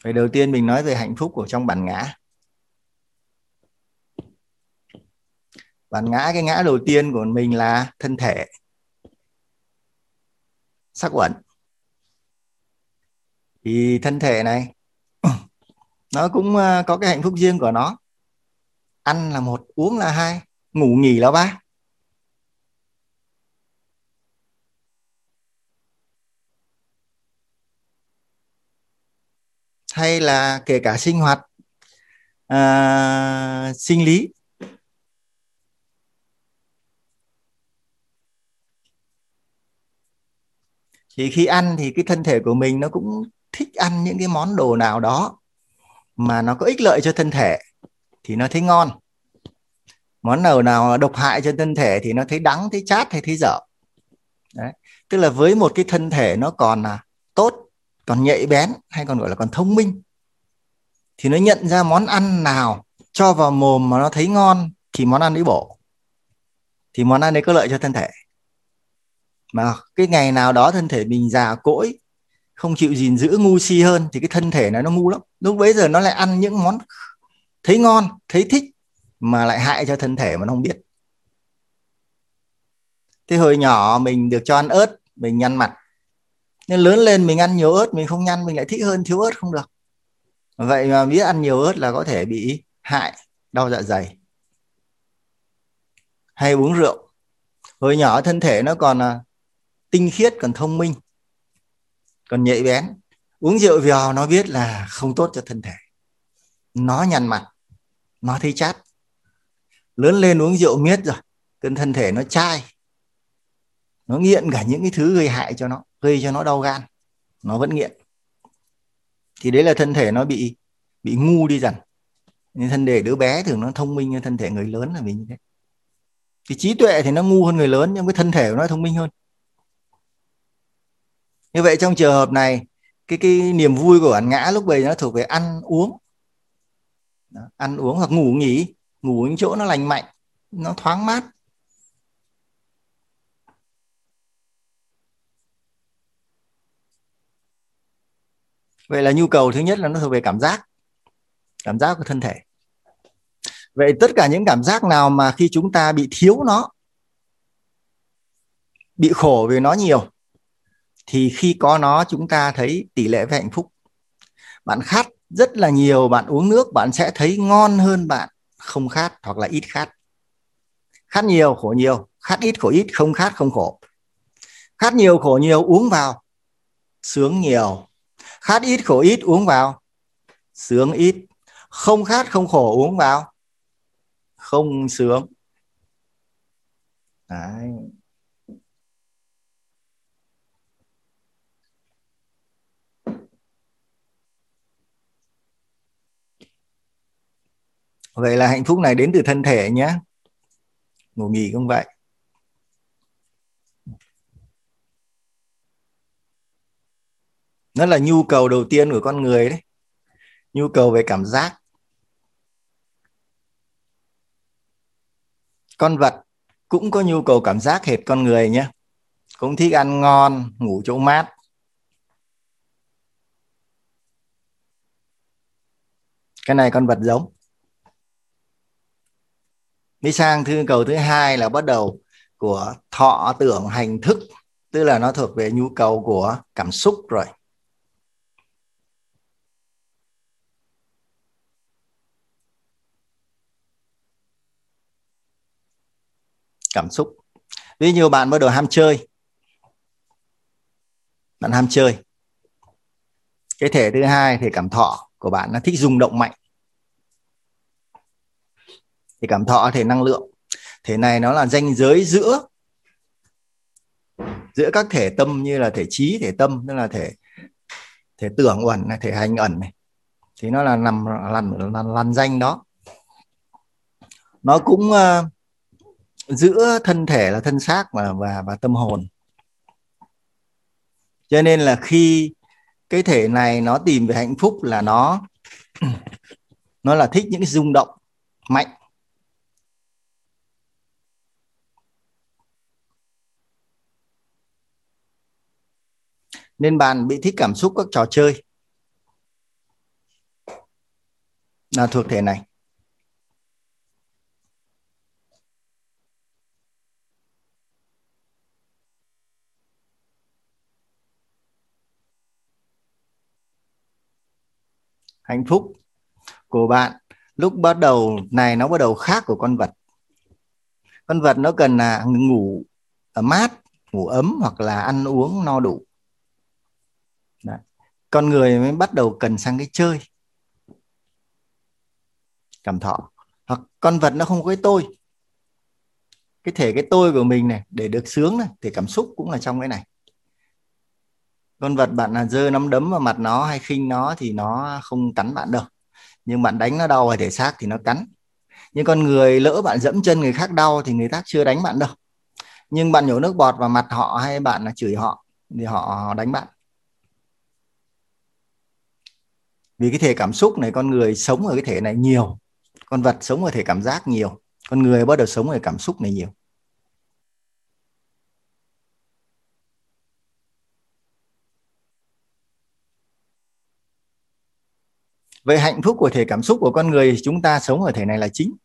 Vậy đầu tiên mình nói về hạnh phúc của trong bản ngã. Bản ngã, cái ngã đầu tiên của mình là thân thể. Sắc uẩn. Thì thân thể này nó cũng à, có cái hạnh phúc riêng của nó. Ăn là một, uống là hai, ngủ nghỉ là ba. hay là kể cả sinh hoạt à, sinh lý thì khi ăn thì cái thân thể của mình nó cũng thích ăn những cái món đồ nào đó mà nó có ích lợi cho thân thể thì nó thấy ngon. Món nào nào độc hại cho thân thể thì nó thấy đắng, thấy chát hay thấy dở. Đấy. tức là với một cái thân thể nó còn là tốt, còn nhạy bén hay còn gọi là còn thông minh thì nó nhận ra món ăn nào cho vào mồm mà nó thấy ngon thì món ăn ấy bổ. Thì món ăn ấy có lợi cho thân thể. Mà cái ngày nào đó thân thể mình già cỗi không chịu gìn giữ ngu si hơn thì cái thân thể này nó ngu lắm. Lúc bấy giờ nó lại ăn những món thấy ngon, thấy thích mà lại hại cho thân thể mà nó không biết. Thế hồi nhỏ mình được cho ăn ớt, mình nhăn mặt. Nên lớn lên mình ăn nhiều ớt, mình không nhăn, mình lại thích hơn thiếu ớt không được. Vậy mà biết ăn nhiều ớt là có thể bị hại, đau dạ dày. Hay uống rượu. Hồi nhỏ thân thể nó còn là tinh khiết, còn thông minh còn nhạy bén, uống rượu vào nó biết là không tốt cho thân thể. Nó nhăn mặt, nó thấy chát. Lớn lên uống rượu miết rồi, cơn thân thể nó chai. Nó nghiện cả những cái thứ gây hại cho nó, gây cho nó đau gan. Nó vẫn nghiện. Thì đấy là thân thể nó bị bị ngu đi dần. Nên thân thể đứa bé thường nó thông minh hơn thân thể người lớn là vì như thế. Thì trí tuệ thì nó ngu hơn người lớn, nhưng cái thân thể của nó thông minh hơn như vậy trong trường hợp này cái cái niềm vui của bản ngã lúc bây nó thuộc về ăn uống. Đó, ăn uống hoặc ngủ nghỉ ngủ những chỗ nó lành mạnh nó thoáng mát. Vậy là nhu cầu thứ nhất là nó thuộc về cảm giác cảm giác của thân thể. Vậy tất cả những cảm giác nào mà khi chúng ta bị thiếu nó bị khổ vì nó nhiều thì khi có nó, chúng ta thấy tỷ lệ về hạnh phúc. Bạn khát rất là nhiều, bạn uống nước, bạn sẽ thấy ngon hơn bạn. Không khát hoặc là ít khát. Khát nhiều, khổ nhiều. Khát ít, khổ ít. Không khát, không khổ. Khát nhiều, khổ nhiều, uống vào. Sướng nhiều. Khát ít, khổ ít, uống vào. Sướng ít. Không khát, không khổ, uống vào. Không sướng. Đấy. Vậy là hạnh phúc này đến từ thân thể nhé. Ngủ nghỉ cũng vậy. Nó là nhu cầu đầu tiên của con người đấy. Nhu cầu về cảm giác. Con vật cũng có nhu cầu cảm giác hệt con người nhé. Cũng thích ăn ngon, ngủ chỗ mát. Cái này con vật giống đi sang thư cầu thứ hai là bắt đầu của thọ tưởng hành thức, tức là nó thuộc về nhu cầu của cảm xúc rồi. Cảm xúc. Ví như bạn bắt đầu ham chơi. Bạn ham chơi. Cái thể thứ hai thì cảm thọ của bạn nó thích rung động mạnh thì cảm thọ thể năng lượng. Thể này nó là ranh giới giữa giữa các thể tâm như là thể trí thể tâm tức là thể thể tưởng ẩn này thể hành ẩn này. Thì nó là nằm lằn lằn, lằn danh đó. Nó cũng uh, giữa thân thể là thân xác và và và tâm hồn. Cho nên là khi cái thể này nó tìm về hạnh phúc là nó nó là thích những cái rung động mạnh. Nên bạn bị thích cảm xúc các trò chơi. Là thuộc thể này. Hạnh phúc của bạn lúc bắt đầu này nó bắt đầu khác của con vật. Con vật nó cần là ngủ mát, ngủ ấm hoặc là ăn uống no đủ con người mới bắt đầu cần sang cái chơi. Cảm thọ. Hoặc con vật nó không có cái tôi. Cái thể cái tôi của mình này, để được sướng này thì cảm xúc cũng là trong cái này. Con vật bạn là dơ nắm đấm vào mặt nó hay khinh nó thì nó không cắn bạn đâu. Nhưng bạn đánh nó đau ở thể xác thì nó cắn. Nhưng con người lỡ bạn dẫm chân người khác đau thì người khác chưa đánh bạn đâu. Nhưng bạn nhổ nước bọt vào mặt họ hay bạn là chửi họ thì họ đánh bạn. Vì cái thể cảm xúc này, con người sống ở cái thể này nhiều, con vật sống ở thể cảm giác nhiều, con người bắt đầu sống ở cảm xúc này nhiều. Vậy hạnh phúc của thể cảm xúc của con người, chúng ta sống ở thể này là chính.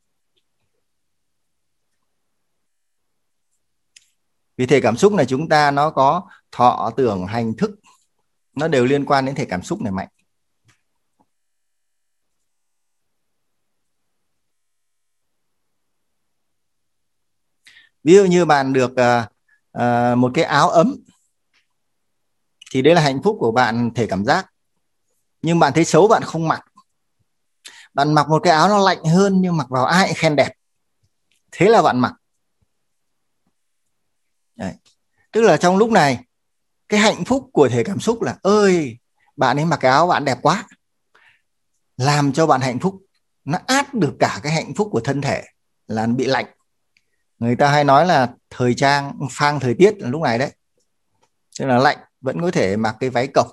Vì thể cảm xúc này, chúng ta nó có thọ tưởng, hành thức, nó đều liên quan đến thể cảm xúc này mạnh. Ví dụ như bạn được uh, uh, một cái áo ấm thì đấy là hạnh phúc của bạn thể cảm giác. Nhưng bạn thấy xấu bạn không mặc. Bạn mặc một cái áo nó lạnh hơn nhưng mặc vào ai khen đẹp. Thế là bạn mặc. Đấy. tức là trong lúc này cái hạnh phúc của thể cảm xúc là ơi bạn ấy mặc cái áo bạn đẹp quá. Làm cho bạn hạnh phúc. Nó át được cả cái hạnh phúc của thân thể là bị lạnh người ta hay nói là thời trang phang thời tiết là lúc này đấy. Tức là lạnh, vẫn có thể mặc cái váy cộc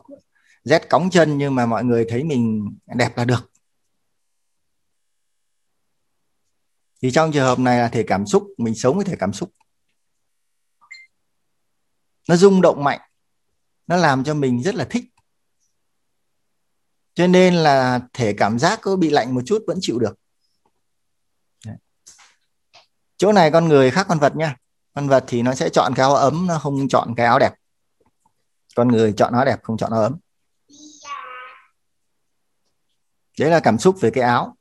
rét cóng chân nhưng mà mọi người thấy mình đẹp là được. Thì trong trường hợp này là thể cảm xúc, mình sống với thể cảm xúc. Nó rung động mạnh, nó làm cho mình rất là thích. Cho nên là thể cảm giác có bị lạnh một chút vẫn chịu được chỗ này con người khác con vật nha. Con vật thì nó sẽ chọn cái áo ấm, nó không chọn cái áo đẹp. Con người chọn áo đẹp, không chọn áo ấm. Đấy là cảm xúc về cái áo.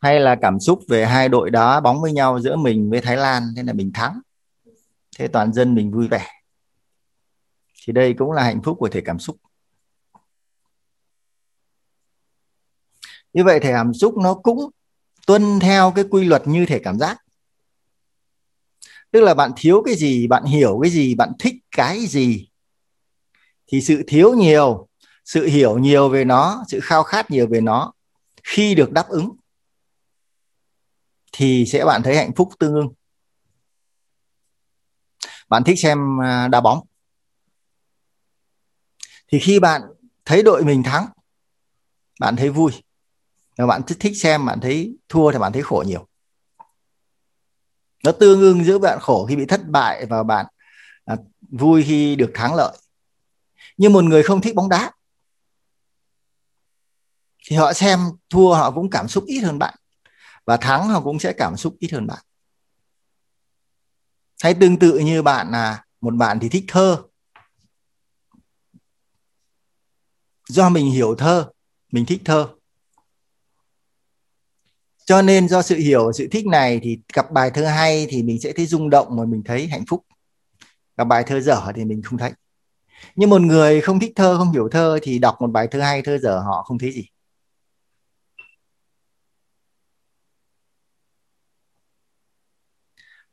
Hay là cảm xúc về hai đội đá bóng với nhau giữa mình với Thái Lan, thế là mình thắng. Thế toàn dân mình vui vẻ. Thì đây cũng là hạnh phúc của thể cảm xúc. Như vậy thể cảm xúc nó cũng tuân theo cái quy luật như thể cảm giác. Tức là bạn thiếu cái gì, bạn hiểu cái gì, bạn thích cái gì, thì sự thiếu nhiều, sự hiểu nhiều về nó, sự khao khát nhiều về nó, khi được đáp ứng, thì sẽ bạn thấy hạnh phúc tương ưng. Bạn thích xem à, đá bóng. Thì khi bạn thấy đội mình thắng, bạn thấy vui nếu bạn thích xem bạn thấy thua thì bạn thấy khổ nhiều. Nó tương ưng giữa bạn khổ khi bị thất bại và bạn à, vui khi được thắng lợi. Nhưng một người không thích bóng đá thì họ xem thua họ cũng cảm xúc ít hơn bạn và thắng họ cũng sẽ cảm xúc ít hơn bạn. Hay tương tự như bạn là một bạn thì thích thơ. Do mình hiểu thơ mình thích thơ cho nên do sự hiểu, sự thích này thì gặp bài thơ hay thì mình sẽ thấy rung động mà mình thấy hạnh phúc. Gặp bài thơ dở thì mình không thấy. Nhưng một người không thích thơ, không hiểu thơ thì đọc một bài thơ hay, thơ dở họ không thấy gì.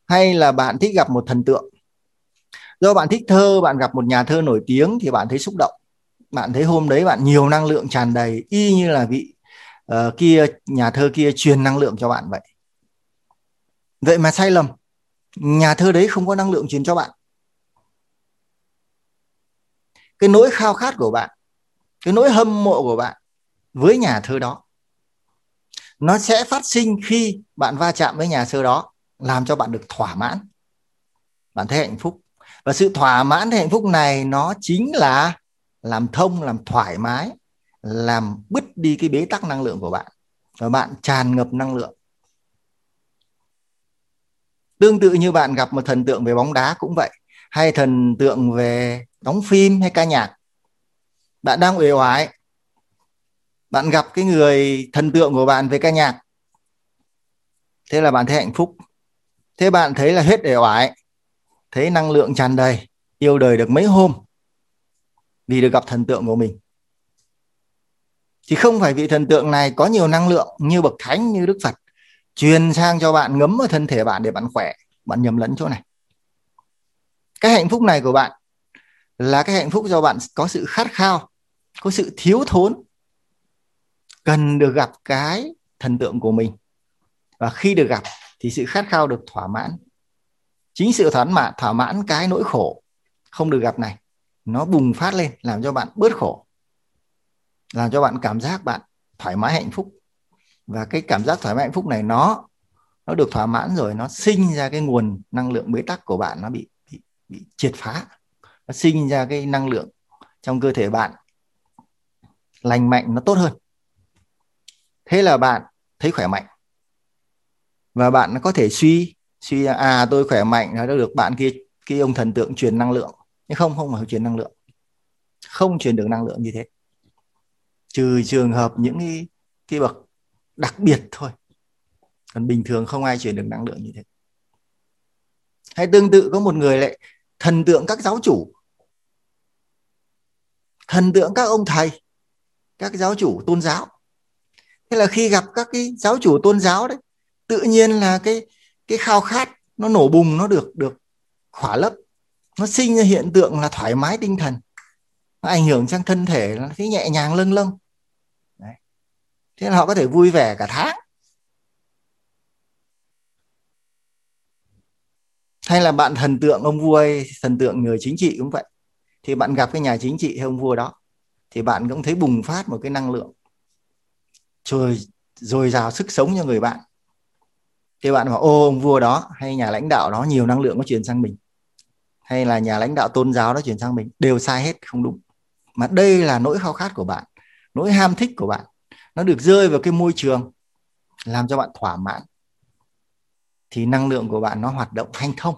Hay là bạn thích gặp một thần tượng. Do bạn thích thơ, bạn gặp một nhà thơ nổi tiếng thì bạn thấy xúc động. Bạn thấy hôm đấy bạn nhiều năng lượng tràn đầy, y như là vị uh, kia nhà thơ kia truyền năng lượng cho bạn vậy. Vậy mà sai lầm. Nhà thơ đấy không có năng lượng truyền cho bạn. Cái nỗi khao khát của bạn cái nỗi hâm mộ của bạn với nhà thơ đó nó sẽ phát sinh khi bạn va chạm với nhà thơ đó làm cho bạn được thỏa mãn. Bạn thấy hạnh phúc. Và sự thỏa mãn hạnh phúc này nó chính là làm thông làm thoải mái làm bứt đi cái bế tắc năng lượng của bạn, và bạn tràn ngập năng lượng. Tương tự như bạn gặp một thần tượng về bóng đá cũng vậy, hay thần tượng về đóng phim hay ca nhạc. Bạn đang uể oải, bạn gặp cái người thần tượng của bạn về ca nhạc. Thế là bạn thấy hạnh phúc. Thế bạn thấy là hết uể oải, thấy năng lượng tràn đầy, yêu đời được mấy hôm vì được gặp thần tượng của mình thì không phải vị thần tượng này có nhiều năng lượng như bậc thánh, như đức phật, truyền sang cho bạn, ngấm vào thân thể bạn để bạn khỏe, bạn nhầm lẫn chỗ này. Cái hạnh phúc này của bạn là cái hạnh phúc do bạn có sự khát khao, có sự thiếu thốn, cần được gặp cái thần tượng của mình. Và khi được gặp thì sự khát khao được thỏa mãn. Chính sự thỏa mãn thỏa mãn cái nỗi khổ không được gặp này, nó bùng phát lên, làm cho bạn bớt khổ làm cho bạn cảm giác bạn thoải mái hạnh phúc. Và cái cảm giác thoải mái hạnh phúc này nó nó được thỏa mãn rồi nó sinh ra cái nguồn năng lượng bế tắc của bạn nó bị bị, bị triệt phá. Nó sinh ra cái năng lượng trong cơ thể bạn lành mạnh nó tốt hơn. Thế là bạn thấy khỏe mạnh. Và bạn có thể suy suy à tôi khỏe mạnh nó được bạn kia cái ông thần tượng truyền năng lượng. Nhưng không không phải truyền năng lượng. Không truyền được năng lượng như thế trừ trường hợp những cái, cái bậc đặc biệt thôi. Còn bình thường không ai chuyển được năng lượng như thế. Hay tương tự có một người lại thần tượng các giáo chủ. Thần tượng các ông thầy các giáo chủ tôn giáo. Thế là khi gặp các cái giáo chủ tôn giáo đấy tự nhiên là cái cái khao khát nó nổ bùng nó được được khỏa lấp. Nó sinh ra hiện tượng là thoải mái tinh thần. Nó ảnh hưởng sang thân thể nó thấy nhẹ nhàng lâng lâng thế là họ có thể vui vẻ cả tháng. Hay là bạn thần tượng ông vua hay thần tượng người chính trị cũng vậy. Thì bạn gặp cái nhà chính trị hay ông vua đó, thì bạn cũng thấy bùng phát một cái năng lượng. Rồi dồi dào sức sống cho người bạn. Thì bạn bảo, ô, ông vua đó, hay nhà lãnh đạo đó, nhiều năng lượng có truyền sang mình. Hay là nhà lãnh đạo tôn giáo đó chuyển sang mình. Đều sai hết, không đúng. Mà đây là nỗi khao khát của bạn, nỗi ham thích của bạn nó được rơi vào cái môi trường làm cho bạn thỏa mãn. Thì năng lượng của bạn nó hoạt động hanh thông.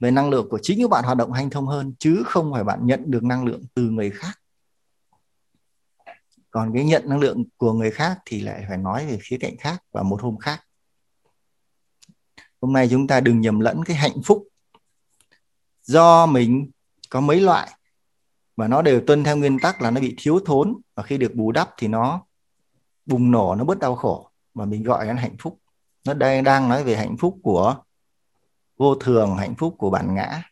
Về năng lượng của chính các bạn hoạt động hanh thông hơn, chứ không phải bạn nhận được năng lượng từ người khác. Còn cái nhận năng lượng của người khác thì lại phải nói về khía cạnh khác và một hôm khác. Hôm nay chúng ta đừng nhầm lẫn cái hạnh phúc do mình có mấy loại và nó đều tuân theo nguyên tắc là nó bị thiếu thốn. Và khi được bù đắp thì nó bùng nổ, nó bớt đau khổ. Mà mình gọi là hạnh phúc. Nó đây đang nói về hạnh phúc của vô thường, hạnh phúc của bản ngã.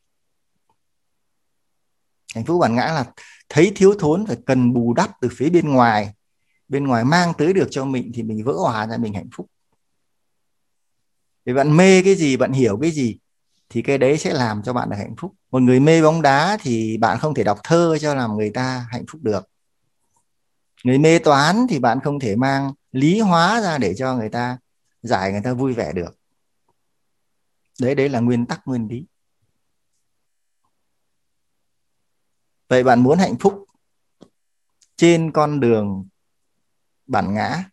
Hạnh phúc bản ngã là thấy thiếu thốn, phải cần bù đắp từ phía bên ngoài. Bên ngoài mang tới được cho mình thì mình vỡ hòa ra mình hạnh phúc. Vì bạn mê cái gì, bạn hiểu cái gì, thì cái đấy sẽ làm cho bạn được hạnh phúc. Một người mê bóng đá thì bạn không thể đọc thơ cho làm người ta hạnh phúc được người mê toán thì bạn không thể mang lý hóa ra để cho người ta giải, người ta vui vẻ được. Đấy đấy là nguyên tắc, nguyên lý. Vậy bạn muốn hạnh phúc trên con đường bản ngã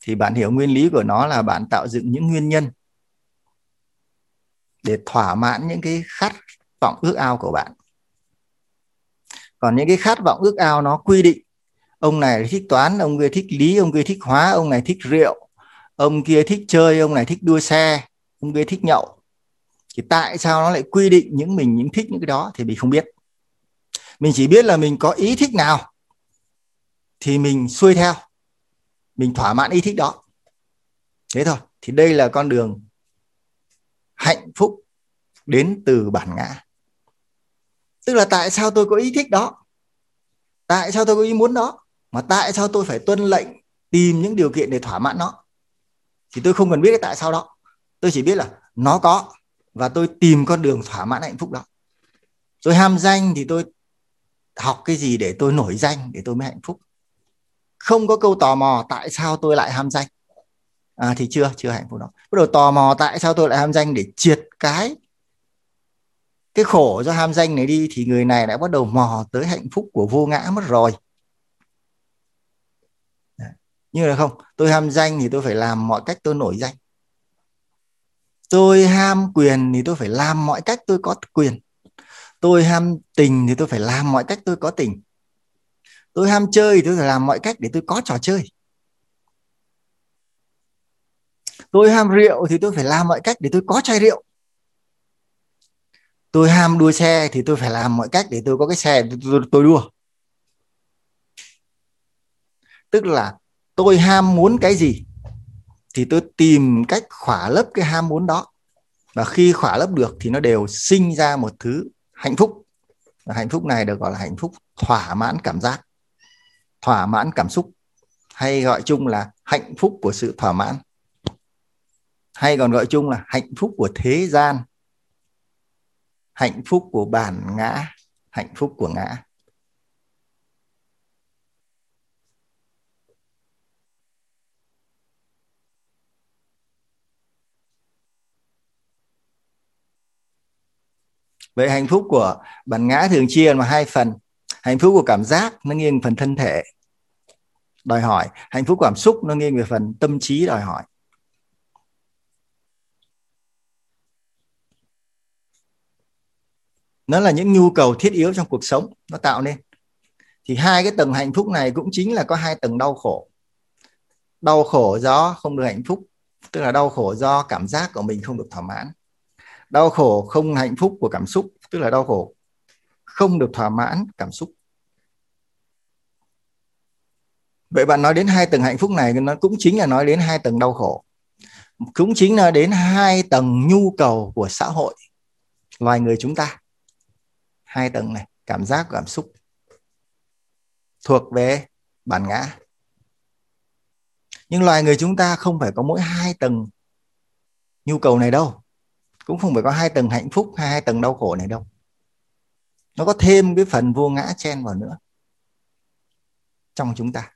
thì bạn hiểu nguyên lý của nó là bạn tạo dựng những nguyên nhân để thỏa mãn những cái khát vọng ước ao của bạn còn những cái khát vọng ước ao nó quy định, ông này thích toán, ông kia thích lý, ông kia thích hóa, ông này thích rượu, ông kia thích chơi, ông này thích đua xe, ông kia thích nhậu. Thì tại sao nó lại quy định những mình những thích những cái đó thì mình không biết. Mình chỉ biết là mình có ý thích nào thì mình xuôi theo. Mình thỏa mãn ý thích đó. Thế thôi. Thì đây là con đường hạnh phúc đến từ bản ngã tức là tại sao tôi có ý thích đó? Tại sao tôi có ý muốn đó mà tại sao tôi phải tuân lệnh tìm những điều kiện để thỏa mãn nó? Thì tôi không cần biết cái tại sao đó. Tôi chỉ biết là nó có và tôi tìm con đường thỏa mãn hạnh phúc đó. Tôi ham danh thì tôi học cái gì để tôi nổi danh để tôi mới hạnh phúc? Không có câu tò mò tại sao tôi lại ham danh. À, thì chưa chưa hạnh phúc đó. Bắt đầu tò mò tại sao tôi lại ham danh để triệt cái cái khổ do ham danh này đi thì người này đã bắt đầu mò tới hạnh phúc của vô ngã mất rồi. Như là không, tôi ham danh thì tôi phải làm mọi cách tôi nổi danh. Tôi ham quyền thì tôi phải làm mọi cách tôi có quyền. Tôi ham tình thì tôi phải làm mọi cách tôi có tình. Tôi ham chơi thì tôi phải làm mọi cách để tôi có trò chơi. Tôi ham rượu thì tôi phải làm mọi cách để tôi có chai rượu tôi ham đua xe thì tôi phải làm mọi cách để tôi có cái xe tôi, tôi, tôi đua. Tức là tôi ham muốn cái gì thì tôi tìm cách khỏa lấp cái ham muốn đó. Và khi khỏa lấp được thì nó đều sinh ra một thứ hạnh phúc. Và hạnh phúc này được gọi là hạnh phúc thỏa mãn cảm giác thỏa mãn cảm xúc hay gọi chung là hạnh phúc của sự thỏa mãn. Hay còn gọi chung là hạnh phúc của thế gian hạnh phúc của bản ngã, hạnh phúc của ngã. Vậy hạnh phúc của bản ngã thường chia vào hai phần. Hạnh phúc của cảm giác, nó nghiêng phần thân thể, đòi hỏi. Hạnh phúc cảm xúc, nó nghiêng về phần tâm trí, đòi hỏi. Nó là những nhu cầu thiết yếu trong cuộc sống nó tạo nên. Thì hai cái tầng hạnh phúc này cũng chính là có hai tầng đau khổ. Đau khổ do không được hạnh phúc, tức là đau khổ do cảm giác của mình không được thỏa mãn. Đau khổ không hạnh phúc của cảm xúc, tức là đau khổ không được thỏa mãn cảm xúc. Vậy bạn nói đến hai tầng hạnh phúc này, nó cũng chính là nói đến hai tầng đau khổ. Cũng chính là đến hai tầng nhu cầu của xã hội, loài người chúng ta hai tầng này, cảm giác, cảm xúc thuộc về bản ngã. Nhưng loài người chúng ta không phải có mỗi hai tầng nhu cầu này đâu. Cũng không phải có hai tầng hạnh phúc hay hai tầng đau khổ này đâu. Nó có thêm cái phần vô ngã chen vào nữa trong chúng ta.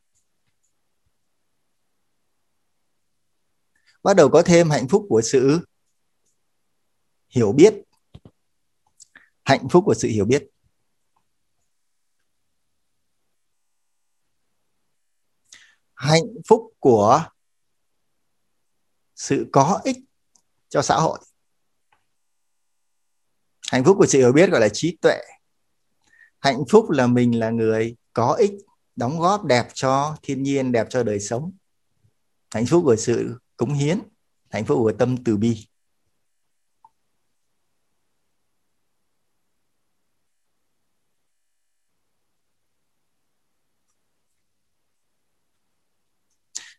Bắt đầu có thêm hạnh phúc của sự hiểu biết hạnh phúc của sự hiểu biết. Hạnh phúc của sự có ích cho xã hội. Hạnh phúc của sự hiểu biết gọi là trí tuệ. Hạnh phúc là mình là người có ích, đóng góp đẹp cho thiên nhiên, đẹp cho đời sống. Hạnh phúc của sự cống hiến. Hạnh phúc của tâm từ bi.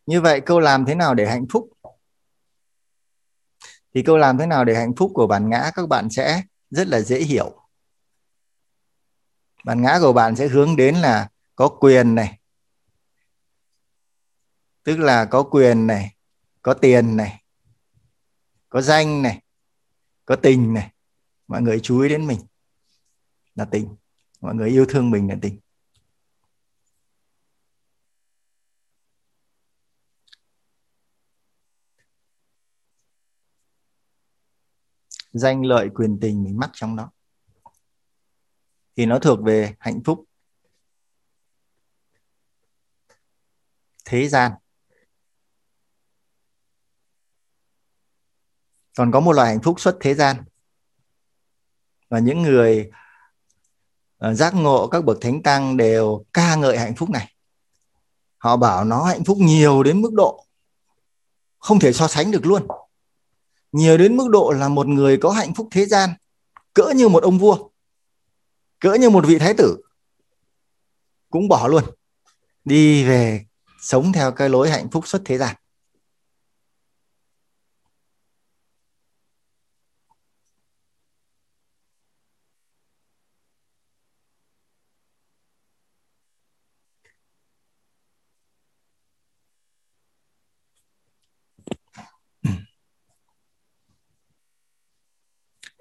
Như vậy câu làm thế nào để hạnh phúc? Thì câu làm thế nào để hạnh phúc của bản ngã các bạn sẽ rất là dễ hiểu. Bản ngã của bạn sẽ hướng đến là có quyền này. Tức là có quyền này, có tiền này, có danh này, có tình này. Mọi người chú ý đến mình là tình. Mọi người yêu thương mình là tình. Danh lợi quyền tình mình mắc trong đó, thì nó thuộc về hạnh phúc thế gian. Còn có một loại hạnh phúc xuất thế gian, và những người ờ, giác ngộ các bậc thánh tăng đều ca ngợi hạnh phúc này. Họ bảo nó hạnh phúc nhiều đến mức độ không thể so sánh được luôn nhiều đến mức độ là một người có hạnh phúc thế gian, cỡ như một ông vua, cỡ như một vị thái tử, cũng bỏ luôn, đi về sống theo cái lối hạnh phúc xuất thế gian.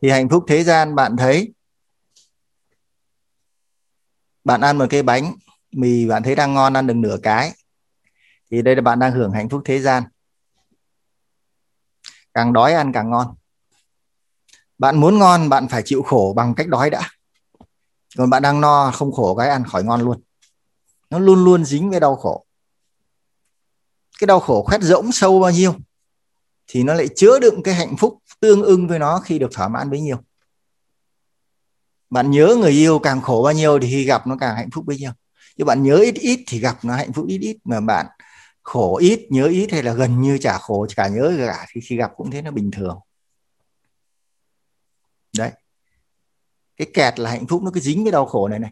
Thì hạnh phúc thế gian, bạn thấy. Bạn ăn một cái bánh mì, bạn thấy đang ngon, ăn được nửa cái. Thì đây là bạn đang hưởng hạnh phúc thế gian. Càng đói ăn càng ngon. Bạn muốn ngon, bạn phải chịu khổ bằng cách đói đã. Còn bạn đang no, không khổ, cái ăn khỏi ngon luôn. Nó luôn luôn dính với đau khổ. Cái đau khổ khoét rỗng sâu bao nhiêu, thì nó lại chứa đựng cái hạnh phúc tương ưng với nó khi được thỏa mãn bấy nhiêu. Bạn nhớ người yêu càng khổ bao nhiêu thì khi gặp nó càng hạnh phúc bấy nhiêu. Chứ bạn nhớ ít ít thì gặp nó hạnh phúc ít ít. Mà bạn khổ ít, nhớ ít hay là gần như chả khổ, chả nhớ cả thì khi gặp cũng thế, nó bình thường. Đấy. Cái kẹt là hạnh phúc, nó cứ dính với đau khổ này này.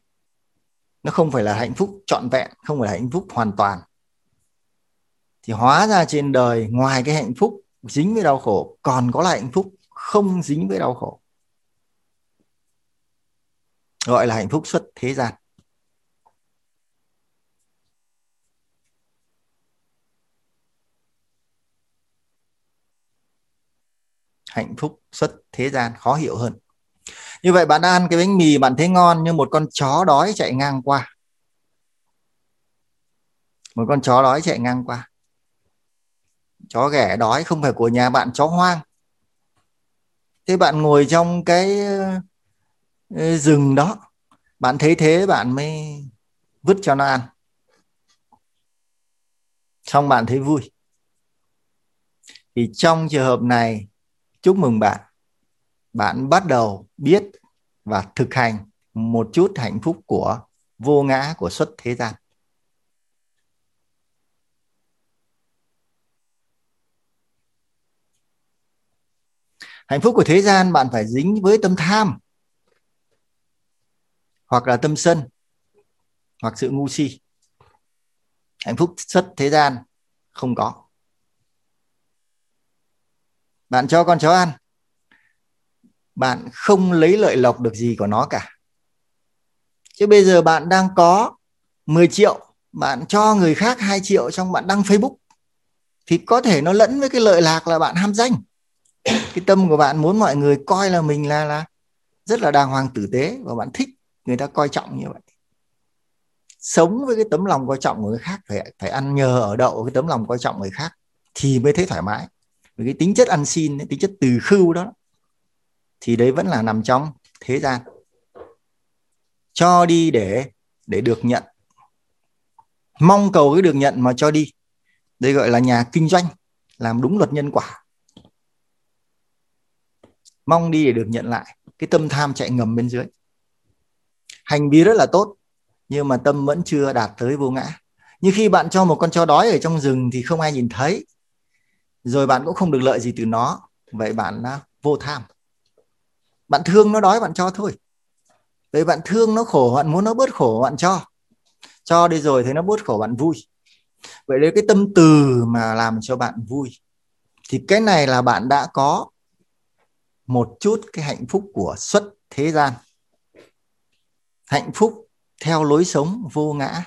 Nó không phải là hạnh phúc trọn vẹn, không phải là hạnh phúc hoàn toàn. Thì hóa ra trên đời, ngoài cái hạnh phúc dính với đau khổ, còn có lại hạnh phúc, không dính với đau khổ. Gọi là hạnh phúc xuất thế gian. Hạnh phúc xuất thế gian khó hiểu hơn. Như vậy bạn ăn cái bánh mì bạn thấy ngon như một con chó đói chạy ngang qua. Một con chó đói chạy ngang qua chó ghẻ đói không phải của nhà bạn chó hoang. Thế bạn ngồi trong cái ờ, rừng đó, bạn thấy thế bạn mới vứt cho nó ăn. Xong bạn thấy vui. Thì trong trường hợp này, chúc mừng bạn. Bạn bắt đầu biết và thực hành một chút hạnh phúc của vô ngã của xuất thế gian. Hạnh phúc của thế gian bạn phải dính với tâm tham, hoặc là tâm sân, hoặc sự ngu si. Hạnh phúc xuất thế gian không có. Bạn cho con chó ăn, bạn không lấy lợi lộc được gì của nó cả. Chứ bây giờ bạn đang có 10 triệu, bạn cho người khác 2 triệu trong bạn đăng Facebook, thì có thể nó lẫn với cái lợi lạc là bạn ham danh cái tâm của bạn muốn mọi người coi là mình là là rất là đàng hoàng tử tế và bạn thích người ta coi trọng như vậy. Sống với cái tấm lòng coi trọng của người khác, phải phải ăn nhờ ở đậu cái tấm lòng coi trọng người khác thì mới thấy thoải mái. Vì cái tính chất ăn xin tính chất từ khưu đó, thì đấy vẫn là nằm trong thế gian. Cho đi để để được nhận. Mong cầu cái được nhận mà cho đi. Đây gọi là nhà kinh doanh, làm đúng luật nhân quả mong đi để được nhận lại cái tâm tham chạy ngầm bên dưới. Hành vi rất là tốt, nhưng mà tâm vẫn chưa đạt tới vô ngã. Như khi bạn cho một con chó đói ở trong rừng thì không ai nhìn thấy, rồi bạn cũng không được lợi gì từ nó, vậy bạn đã vô tham. Bạn thương nó đói, bạn cho thôi. Vậy bạn thương nó khổ, bạn muốn nó bớt khổ, bạn cho. Cho đi rồi thấy nó bớt khổ, bạn vui. Vậy đấy, cái tâm từ mà làm cho bạn vui. Thì cái này là bạn đã có một chút cái hạnh phúc của xuất thế gian. Hạnh phúc theo lối sống vô ngã.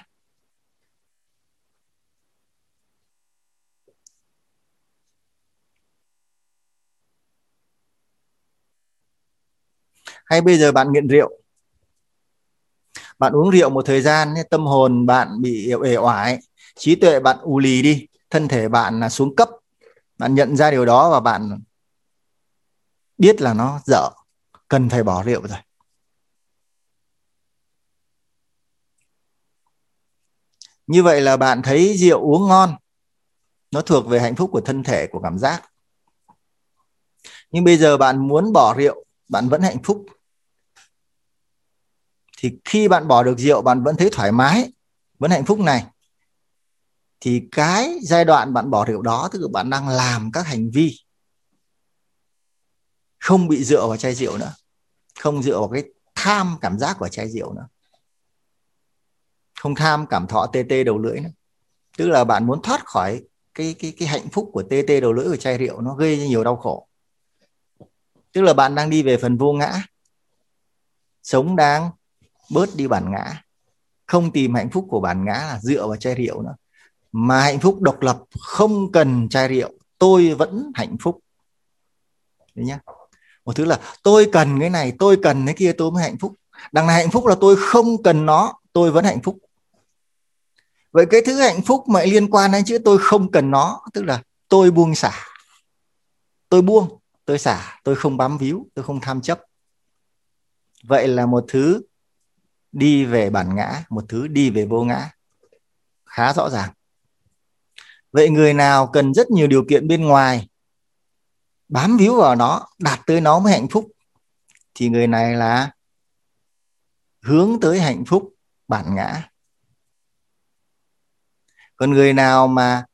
Hay bây giờ bạn nghiện rượu. Bạn uống rượu một thời gian tâm hồn bạn bị uể oải, trí tuệ bạn u lì đi, thân thể bạn là xuống cấp. Bạn nhận ra điều đó và bạn biết là nó dở, cần phải bỏ rượu rồi. Như vậy là bạn thấy rượu uống ngon, nó thuộc về hạnh phúc của thân thể, của cảm giác. Nhưng bây giờ bạn muốn bỏ rượu, bạn vẫn hạnh phúc. Thì khi bạn bỏ được rượu, bạn vẫn thấy thoải mái, vẫn hạnh phúc này. Thì cái giai đoạn bạn bỏ rượu đó, tức là bạn đang làm các hành vi không bị dựa vào chai rượu nữa, không dựa vào cái tham cảm giác của chai rượu nữa, không tham cảm thọ tê tê đầu lưỡi nữa. Tức là bạn muốn thoát khỏi cái cái cái hạnh phúc của tê tê đầu lưỡi của chai rượu, nó gây ra nhiều đau khổ. Tức là bạn đang đi về phần vô ngã, sống đang bớt đi bản ngã. Không tìm hạnh phúc của bản ngã là dựa vào chai rượu nữa. Mà hạnh phúc độc lập, không cần chai rượu, tôi vẫn hạnh phúc. Đấy nhá một thứ là, tôi cần cái này, tôi cần cái kia, tôi mới hạnh phúc. Đằng này hạnh phúc là tôi không cần nó, tôi vẫn hạnh phúc. Vậy cái thứ hạnh phúc mà liên quan đến chữ tôi không cần nó tức là tôi buông xả. Tôi buông, tôi xả, tôi không bám víu, tôi không tham chấp. Vậy là một thứ đi về bản ngã, một thứ đi về vô ngã. Khá rõ ràng. Vậy người nào cần rất nhiều điều kiện bên ngoài bám víu vào nó, đạt tới nó mới hạnh phúc. Thì người này là hướng tới hạnh phúc bản ngã. Còn người nào mà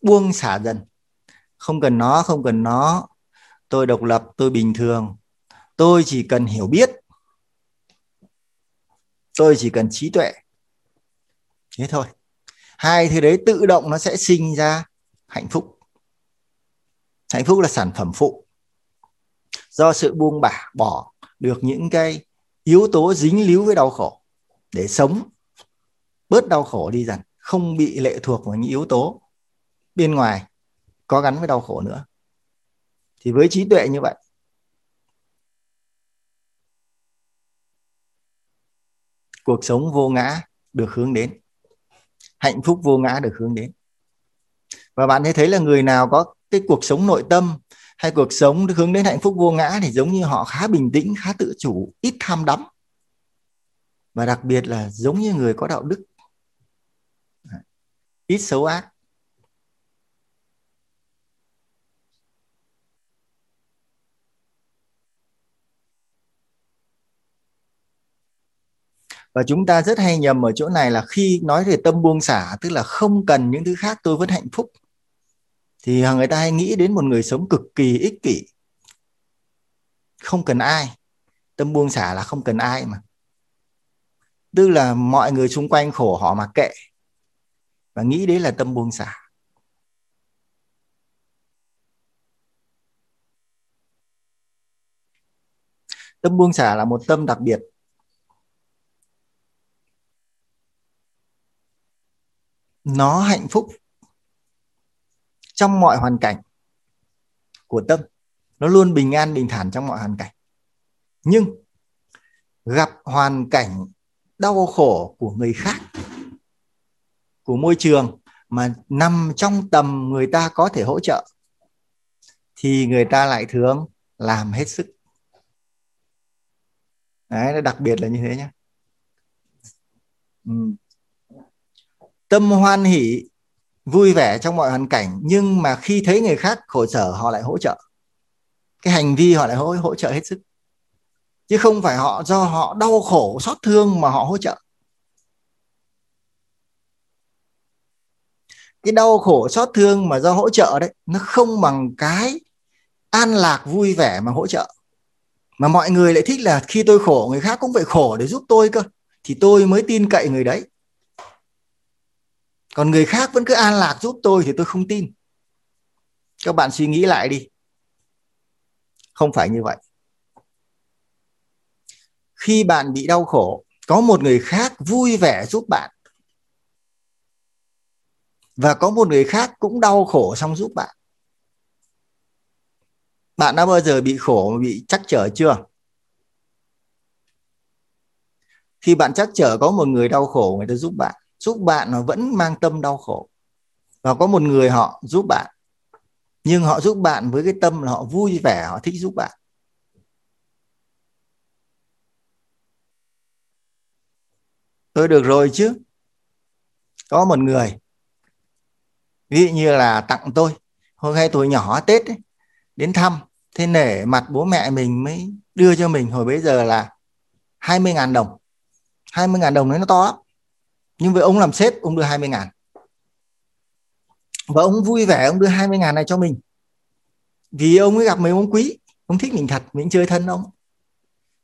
buông xả dần không cần nó, không cần nó, tôi độc lập, tôi bình thường, tôi chỉ cần hiểu biết, tôi chỉ cần trí tuệ. Thế thôi. Hai thứ đấy tự động nó sẽ sinh ra hạnh phúc hạnh phúc là sản phẩm phụ. Do sự buông bả, bỏ được những cái yếu tố dính líu với đau khổ để sống, bớt đau khổ đi dần, không bị lệ thuộc vào những yếu tố bên ngoài có gắn với đau khổ nữa. Thì với trí tuệ như vậy, cuộc sống vô ngã được hướng đến. Hạnh phúc vô ngã được hướng đến. Và bạn thấy thấy là người nào có cái cuộc sống nội tâm hay cuộc sống hướng đến hạnh phúc vô ngã thì giống như họ khá bình tĩnh, khá tự chủ, ít tham đắm. Và đặc biệt là giống như người có đạo đức. Ít xấu ác. Và chúng ta rất hay nhầm ở chỗ này là khi nói về tâm buông xả, tức là không cần những thứ khác, tôi vẫn hạnh phúc thì người ta hay nghĩ đến một người sống cực kỳ ích kỷ. Không cần ai. Tâm buông xả là không cần ai mà. Tức là mọi người xung quanh khổ họ mà kệ. Và nghĩ đấy là tâm buông xả. Tâm buông xả là một tâm đặc biệt. Nó hạnh phúc trong mọi hoàn cảnh của tâm. Nó luôn bình an, bình thản trong mọi hoàn cảnh. Nhưng gặp hoàn cảnh đau khổ của người khác, của môi trường mà nằm trong tầm người ta có thể hỗ trợ, thì người ta lại thường làm hết sức. Đấy, nó đặc biệt là như thế nhé ừ. tâm hoan hỷ vui vẻ trong mọi hoàn cảnh nhưng mà khi thấy người khác khổ sở họ lại hỗ trợ. Cái hành vi họ lại hỗ, hỗ trợ hết sức. Chứ không phải họ do họ đau khổ xót thương mà họ hỗ trợ. Cái đau khổ xót thương mà do hỗ trợ đấy nó không bằng cái an lạc vui vẻ mà hỗ trợ. Mà mọi người lại thích là khi tôi khổ người khác cũng phải khổ để giúp tôi cơ thì tôi mới tin cậy người đấy còn người khác vẫn cứ an lạc giúp tôi thì tôi không tin. Các bạn suy nghĩ lại đi. Không phải như vậy. Khi bạn bị đau khổ, có một người khác vui vẻ giúp bạn. Và có một người khác cũng đau khổ xong giúp bạn. Bạn đã bao giờ bị khổ bị chắc trở chưa? Khi bạn chắc trở, có một người đau khổ, người ta giúp bạn giúp bạn mà vẫn mang tâm đau khổ. Và có một người họ giúp bạn nhưng họ giúp bạn với cái tâm là họ vui vẻ họ thích giúp bạn. Tôi được rồi chứ? Có một người ví dụ như là tặng tôi hồi hay tuổi nhỏ tết ấy, đến thăm thế nể mặt bố mẹ mình mới đưa cho mình hồi bấy giờ là 20 ngàn đồng. 20 ngàn đồng đấy nó to lắm nhưng với ông làm sếp, ông đưa 20 ngàn. Và ông vui vẻ, ông đưa 20 ngàn này cho mình. Vì ông ấy gặp mấy ông quý, ông thích mình thật, mình chơi thân ông.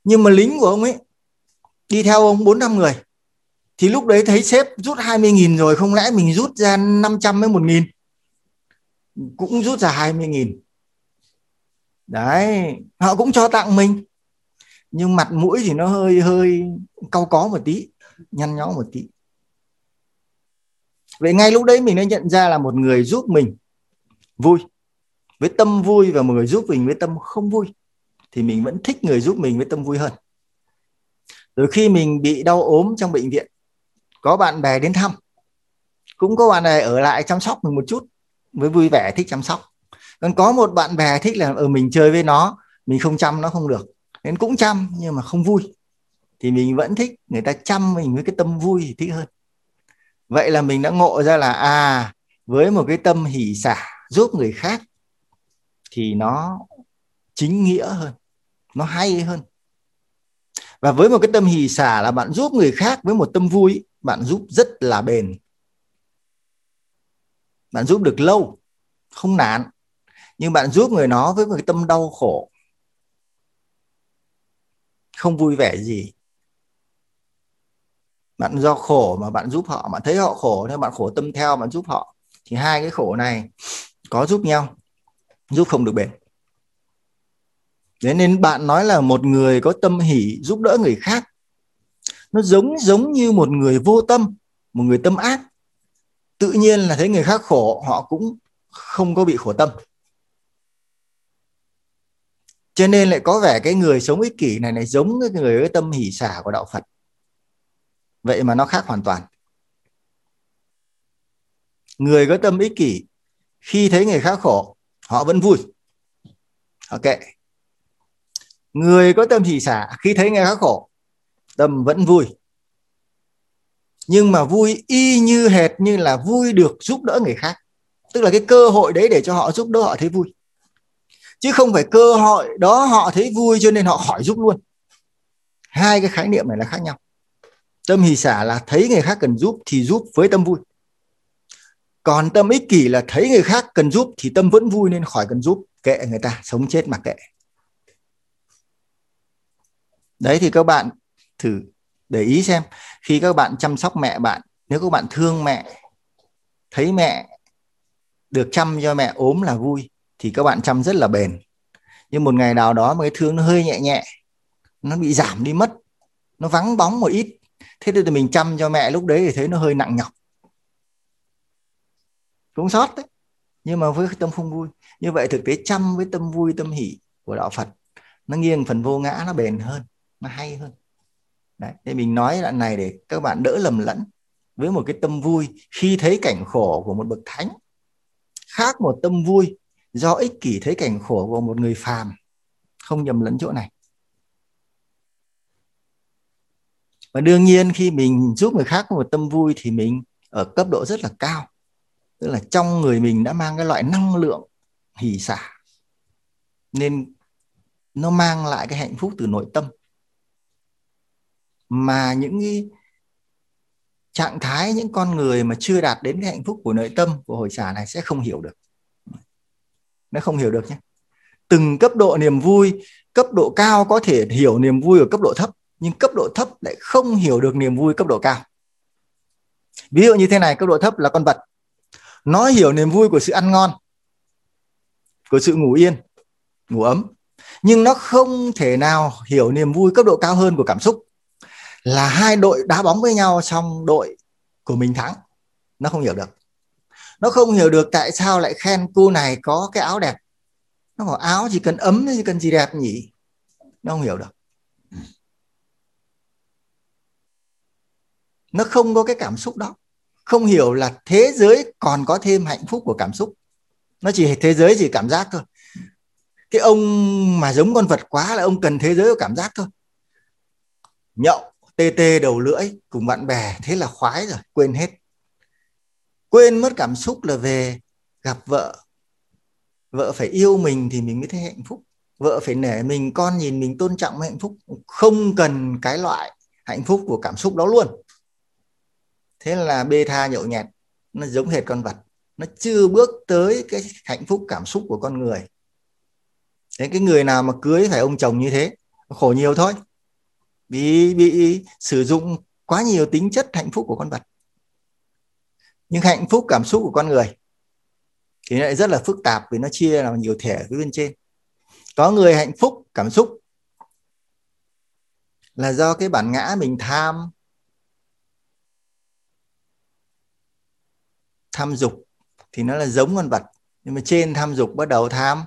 Nhưng mà lính của ông ấy, đi theo ông bốn năm người. Thì lúc đấy thấy sếp rút 20 nghìn rồi, không lẽ mình rút ra 500 với một nghìn? Cũng rút ra 20 nghìn. Đấy, họ cũng cho tặng mình. Nhưng mặt mũi thì nó hơi hơi cau có một tí, nhăn nhó một tí vậy ngay lúc đấy mình đã nhận ra là một người giúp mình vui. Với tâm vui và một người giúp mình với tâm không vui, thì mình vẫn thích người giúp mình với tâm vui hơn. Rồi khi mình bị đau ốm trong bệnh viện, có bạn bè đến thăm. Cũng có bạn bè ở lại chăm sóc mình một chút với vui vẻ thích chăm sóc. Còn có một bạn bè thích là ở mình chơi với nó, mình không chăm nó không được. Nên cũng chăm nhưng mà không vui. Thì mình vẫn thích người ta chăm mình với cái tâm vui thì thích hơn vậy là mình đã ngộ ra là à với một cái tâm hỷ xả giúp người khác thì nó chính nghĩa hơn, nó hay hơn. Và với một cái tâm hỷ xả là bạn giúp người khác với một tâm vui, bạn giúp rất là bền. Bạn giúp được lâu, không nản, nhưng bạn giúp người nó với một cái tâm đau khổ. Không vui vẻ gì bạn do khổ mà bạn giúp họ, bạn thấy họ khổ nên bạn khổ tâm theo bạn giúp họ, thì hai cái khổ này có giúp nhau, giúp không được bền. Thế nên bạn nói là một người có tâm hỷ giúp đỡ người khác, nó giống giống như một người vô tâm, một người tâm ác. Tự nhiên là thấy người khác khổ, họ cũng không có bị khổ tâm. Cho nên lại có vẻ cái người sống ích kỷ này này giống cái người cái tâm hỷ xả của đạo Phật vậy mà nó khác hoàn toàn. Người có tâm ích kỷ, khi thấy người khác khổ, họ vẫn vui. Ok. Người có tâm hỷ xả, khi thấy người khác khổ, tâm vẫn vui. Nhưng mà vui y như hệt như là vui được giúp đỡ người khác. Tức là cái cơ hội đấy để cho họ giúp đỡ họ thấy vui. Chứ không phải cơ hội đó họ thấy vui cho nên họ hỏi giúp luôn. Hai cái khái niệm này là khác nhau tâm hỷ xả là thấy người khác cần giúp thì giúp với tâm vui. Còn tâm ích kỷ là thấy người khác cần giúp thì tâm vẫn vui nên khỏi cần giúp, kệ người ta, sống chết mà kệ. Đấy, thì các bạn thử để ý xem, khi các bạn chăm sóc mẹ bạn, nếu các bạn thương mẹ, thấy mẹ được chăm cho mẹ ốm là vui, thì các bạn chăm rất là bền. Nhưng một ngày nào đó mà cái thương nó hơi nhẹ nhẹ, nó bị giảm đi mất, nó vắng bóng một ít thế thì mình chăm cho mẹ lúc đấy thì thấy nó hơi nặng nhọc. Cũng sót đấy. Nhưng mà với tâm không vui. Như vậy thực tế chăm với tâm vui tâm hỷ của đạo Phật nó nghiêng phần vô ngã nó bền hơn nó hay hơn. Đấy, thì mình nói đoạn này để các bạn đỡ lầm lẫn với một cái tâm vui khi thấy cảnh khổ của một bậc thánh. Khác một tâm vui do ích kỷ thấy cảnh khổ của một người phàm. Không nhầm lẫn chỗ này. Và đương nhiên khi mình giúp người khác có một tâm vui thì mình ở cấp độ rất là cao. Tức là trong người mình đã mang cái loại năng lượng hỷ xả. Nên nó mang lại cái hạnh phúc từ nội tâm. Mà những cái trạng thái, những con người mà chưa đạt đến cái hạnh phúc của nội tâm, của hồi xả này sẽ không hiểu được. Nó không hiểu được nhé. Từng cấp độ niềm vui, cấp độ cao có thể hiểu niềm vui ở cấp độ thấp nhưng cấp độ thấp lại không hiểu được niềm vui cấp độ cao. Ví dụ như thế này, cấp độ thấp là con vật. Nó hiểu niềm vui của sự ăn ngon, của sự ngủ yên, ngủ ấm. Nhưng nó không thể nào hiểu niềm vui cấp độ cao hơn của cảm xúc. Là hai đội đá bóng với nhau trong đội của mình thắng. Nó không hiểu được. Nó không hiểu được tại sao lại khen cô này có cái áo đẹp. Nó bảo áo chỉ cần ấm, chỉ cần gì đẹp nhỉ? Nó không hiểu được. Nó không có cái cảm xúc đó. Không hiểu là thế giới còn có thêm hạnh phúc của cảm xúc. Nó chỉ thế giới chỉ cảm giác thôi. Cái ông mà giống con vật quá là ông cần thế giới của cảm giác thôi. Nhậu, tê tê đầu lưỡi, cùng bạn bè, thế là khoái rồi, quên hết. Quên mất cảm xúc là về gặp vợ. Vợ phải yêu mình thì mình mới thấy hạnh phúc. Vợ phải nể mình, con nhìn mình, tôn trọng hạnh phúc. Không cần cái loại hạnh phúc của cảm xúc đó luôn thế là bê tha nhậu nhẹt, nó giống hệt con vật. Nó chưa bước tới cái hạnh phúc cảm xúc của con người. Thế cái người nào mà cưới phải ông chồng như thế khổ nhiều thôi. Bị bị sử dụng quá nhiều tính chất hạnh phúc của con vật. Nhưng hạnh phúc cảm xúc của con người thì lại rất là phức tạp vì nó chia làm nhiều thể phía bên trên. Có người hạnh phúc cảm xúc là do cái bản ngã mình tham tham dục thì nó là giống con vật. Nhưng mà trên tham dục bắt đầu tham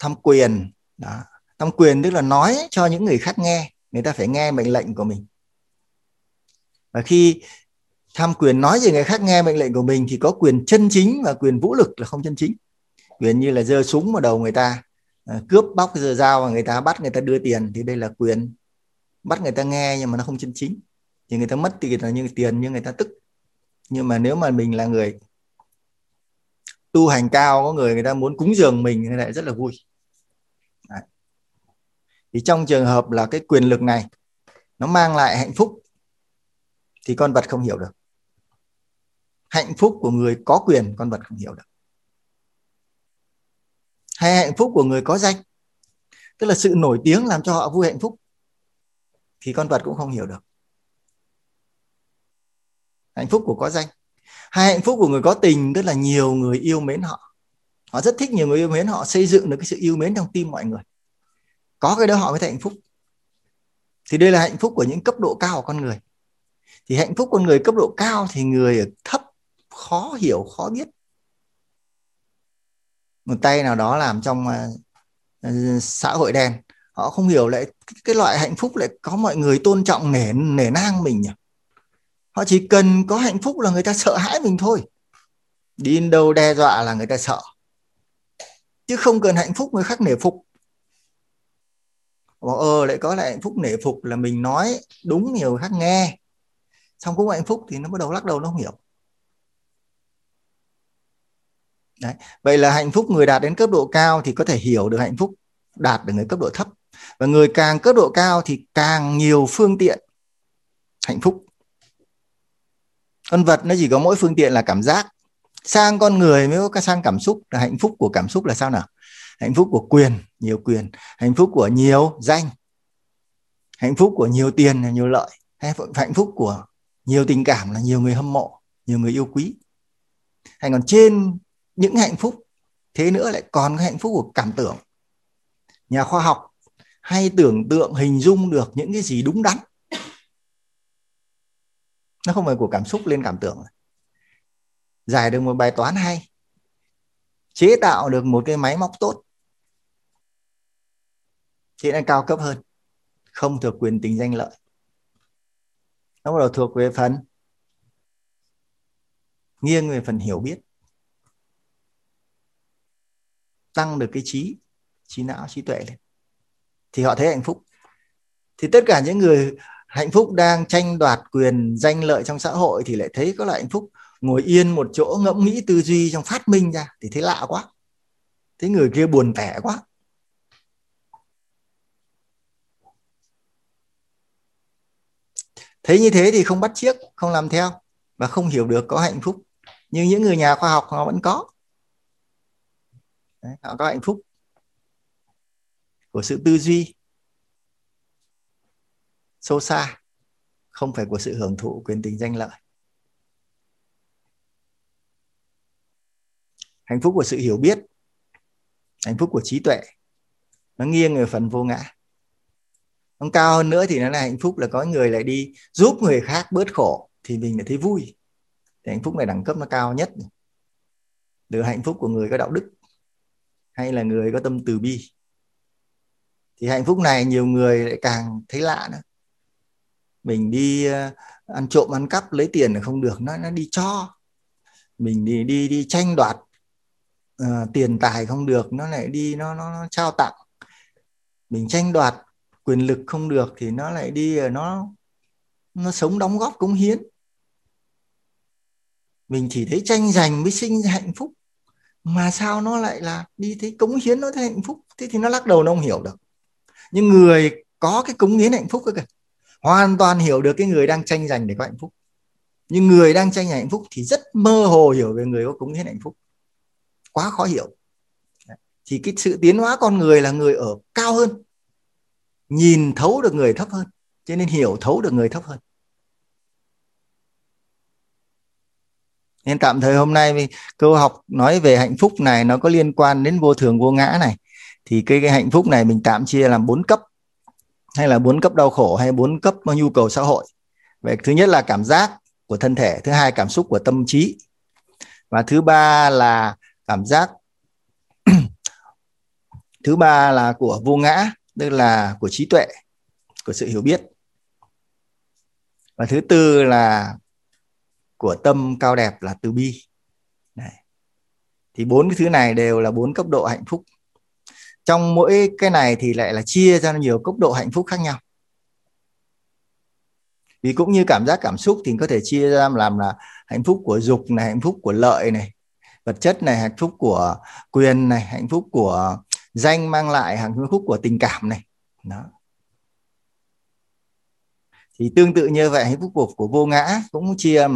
tham quyền. Đó. Tham quyền tức là nói cho những người khác nghe. Người ta phải nghe mệnh lệnh của mình. Và khi tham quyền nói gì người khác nghe mệnh lệnh của mình thì có quyền chân chính và quyền vũ lực là không chân chính. Quyền như là giơ súng vào đầu người ta à, cướp bóc giơ dao và người ta bắt người ta đưa tiền thì đây là quyền. Bắt người ta nghe nhưng mà nó không chân chính. Thì người ta mất tiền là như tiền nhưng người ta tức nhưng mà nếu mà mình là người tu hành cao, có người người ta muốn cúng dường mình thì lại rất là vui. Đấy. thì trong trường hợp là cái quyền lực này, nó mang lại hạnh phúc, thì con vật không hiểu được. Hạnh phúc của người có quyền, con vật không hiểu được. Hay hạnh phúc của người có danh, tức là sự nổi tiếng làm cho họ vui hạnh phúc, thì con vật cũng không hiểu được hạnh phúc của có danh. Hay hạnh phúc của người có tình tức là nhiều người yêu mến họ. Họ rất thích nhiều người yêu mến họ xây dựng được cái sự yêu mến trong tim mọi người. Có cái đó họ mới thấy hạnh phúc. Thì đây là hạnh phúc của những cấp độ cao của con người. Thì hạnh phúc con người cấp độ cao thì người ở thấp khó hiểu khó biết. Một tay nào đó làm trong uh, xã hội đen họ không hiểu lại cái loại hạnh phúc lại có mọi người tôn trọng nể nể nang mình nhỉ? Họ chỉ cần có hạnh phúc là người ta sợ hãi mình thôi đi đâu đe dọa là người ta sợ chứ không cần hạnh phúc người khác nể phục bảo ờ lại có lại hạnh phúc nể phục là mình nói đúng nhiều khác nghe xong cũng hạnh phúc thì nó bắt đầu lắc đầu, nó không hiểu Đấy. Vậy là hạnh phúc người đạt đến cấp độ cao thì có thể hiểu được hạnh phúc đạt được người cấp độ thấp. Và người càng cấp độ cao thì càng nhiều phương tiện hạnh phúc. Con vật nó chỉ có mỗi phương tiện là cảm giác. Sang con người mới có sang cảm xúc là hạnh phúc của cảm xúc là sao nào? Hạnh phúc của quyền, nhiều quyền, hạnh phúc của nhiều danh. Hạnh phúc của nhiều tiền là nhiều lợi, hay hạnh phúc của nhiều tình cảm là nhiều người hâm mộ, nhiều người yêu quý. Hay còn trên những hạnh phúc thế nữa lại còn cái hạnh phúc của cảm tưởng nhà khoa học hay tưởng tượng hình dung được những cái gì đúng đắn nó không phải của cảm xúc lên cảm tưởng. Giải được một bài toán hay, chế tạo được một cái máy móc tốt thì nó cao cấp hơn, không thuộc quyền tính danh lợi. Nó bắt đầu thuộc về phần nghiêng về phần hiểu biết, tăng được cái trí trí não, trí tuệ lên. Thì họ thấy hạnh phúc. Thì tất cả những người hạnh phúc đang tranh đoạt quyền danh lợi trong xã hội thì lại thấy có loại hạnh phúc ngồi yên một chỗ ngẫm nghĩ tư duy trong phát minh ra thì thấy lạ quá. Thấy người kia buồn tẻ quá. Thấy như thế thì không bắt chiếc không làm theo và không hiểu được có hạnh phúc nhưng những người nhà khoa học họ vẫn có. Đấy, họ có hạnh phúc của sự tư duy sâu xa, không phải của sự hưởng thụ quyền tình danh lợi. Hạnh phúc của sự hiểu biết, hạnh phúc của trí tuệ, nó nghiêng ở phần vô ngã. Nó cao hơn nữa thì nó là hạnh phúc là có người lại đi giúp người khác bớt khổ thì mình lại thấy vui. Thì hạnh phúc này đẳng cấp nó cao nhất được hạnh phúc của người có đạo đức hay là người có tâm từ bi. Thì hạnh phúc này nhiều người lại càng thấy lạ nữa mình đi ờ, ăn trộm ăn cắp lấy tiền là không được nó nó đi cho. Mình đi đi đi tranh đoạt uh, tiền tài không được nó lại đi nó, nó nó trao tặng. Mình tranh đoạt quyền lực không được thì nó lại đi ờ, nó nó sống đóng góp cống hiến. Mình chỉ thấy tranh giành mới sinh ra hạnh phúc mà sao nó lại là đi thấy cống hiến nó thấy hạnh phúc? Thế thì nó lắc đầu nó không hiểu được. Nhưng người có cái cống hiến hạnh phúc cơ kìa hoàn toàn hiểu được cái người đang tranh giành để có hạnh phúc. Nhưng người đang tranh giành hạnh phúc thì rất mơ hồ hiểu về người có cống hiến hạnh phúc. Quá khó hiểu. Thì cái sự tiến hóa con người là người ở cao hơn nhìn thấu được người thấp hơn cho nên hiểu thấu được người thấp hơn. Nên tạm thời hôm nay câu học nói về hạnh phúc này nó có liên quan đến vô thường vô ngã này. Thì cái, cái hạnh phúc này mình tạm chia làm bốn cấp hay là bốn cấp đau khổ hay bốn cấp nhu cầu xã hội. Vậy thứ nhất là cảm giác của thân thể, thứ hai cảm xúc của tâm trí. Và thứ ba là cảm giác thứ ba là của vô ngã, tức là của trí tuệ, của sự hiểu biết. Và thứ tư là của tâm cao đẹp là từ bi. Đấy. thì bốn cái thứ này đều là bốn cấp độ hạnh phúc trong mỗi cái này thì lại là chia ra nhiều cấp độ hạnh phúc khác nhau. Vì cũng như cảm giác cảm xúc thì có thể chia ra làm là hạnh phúc của dục này hạnh phúc của lợi này vật chất này hạnh phúc của quyền này hạnh phúc của danh mang lại hạnh phúc của tình cảm này. Đó. Thì tương tự như vậy hạnh phúc của, của vô ngã cũng chia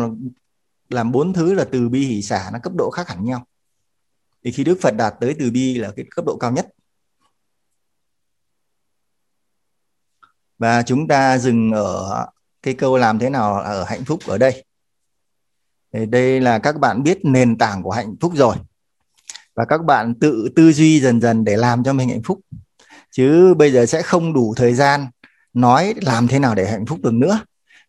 làm bốn thứ là từ bi hỷ xả nó cấp độ khác hẳn nhau. Thì khi đức phật đạt tới từ bi là cái cấp độ cao nhất. Và chúng ta dừng ở cái câu làm thế nào ở hạnh phúc ở đây. Thì đây là các bạn biết nền tảng của hạnh phúc rồi. Và các bạn tự tư duy dần dần để làm cho mình hạnh phúc. Chứ bây giờ sẽ không đủ thời gian nói làm thế nào để hạnh phúc được nữa.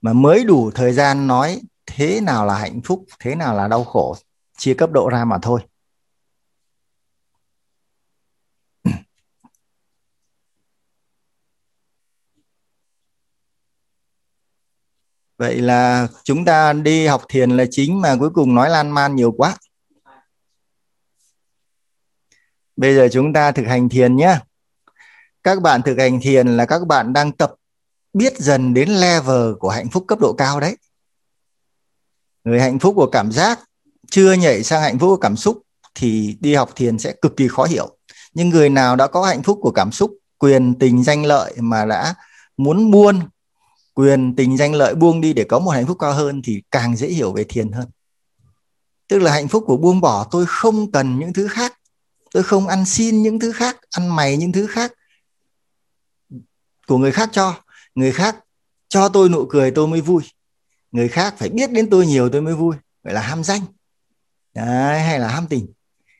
Mà mới đủ thời gian nói thế nào là hạnh phúc, thế nào là đau khổ, chia cấp độ ra mà thôi. Vậy là chúng ta đi học thiền là chính mà cuối cùng nói lan man nhiều quá. Bây giờ chúng ta thực hành thiền nhé. Các bạn thực hành thiền là các bạn đang tập biết dần đến level của hạnh phúc cấp độ cao đấy. Người hạnh phúc của cảm giác chưa nhảy sang hạnh phúc của cảm xúc thì đi học thiền sẽ cực kỳ khó hiểu. Nhưng người nào đã có hạnh phúc của cảm xúc, quyền tình danh lợi mà đã muốn buôn quyền tình danh lợi buông đi để có một hạnh phúc cao hơn thì càng dễ hiểu về thiền hơn. Tức là hạnh phúc của buông bỏ tôi không cần những thứ khác. Tôi không ăn xin những thứ khác ăn mày những thứ khác của người khác cho. Người khác cho tôi nụ cười tôi mới vui. Người khác phải biết đến tôi nhiều tôi mới vui. Vậy là ham danh. Đấy, hay là ham tình.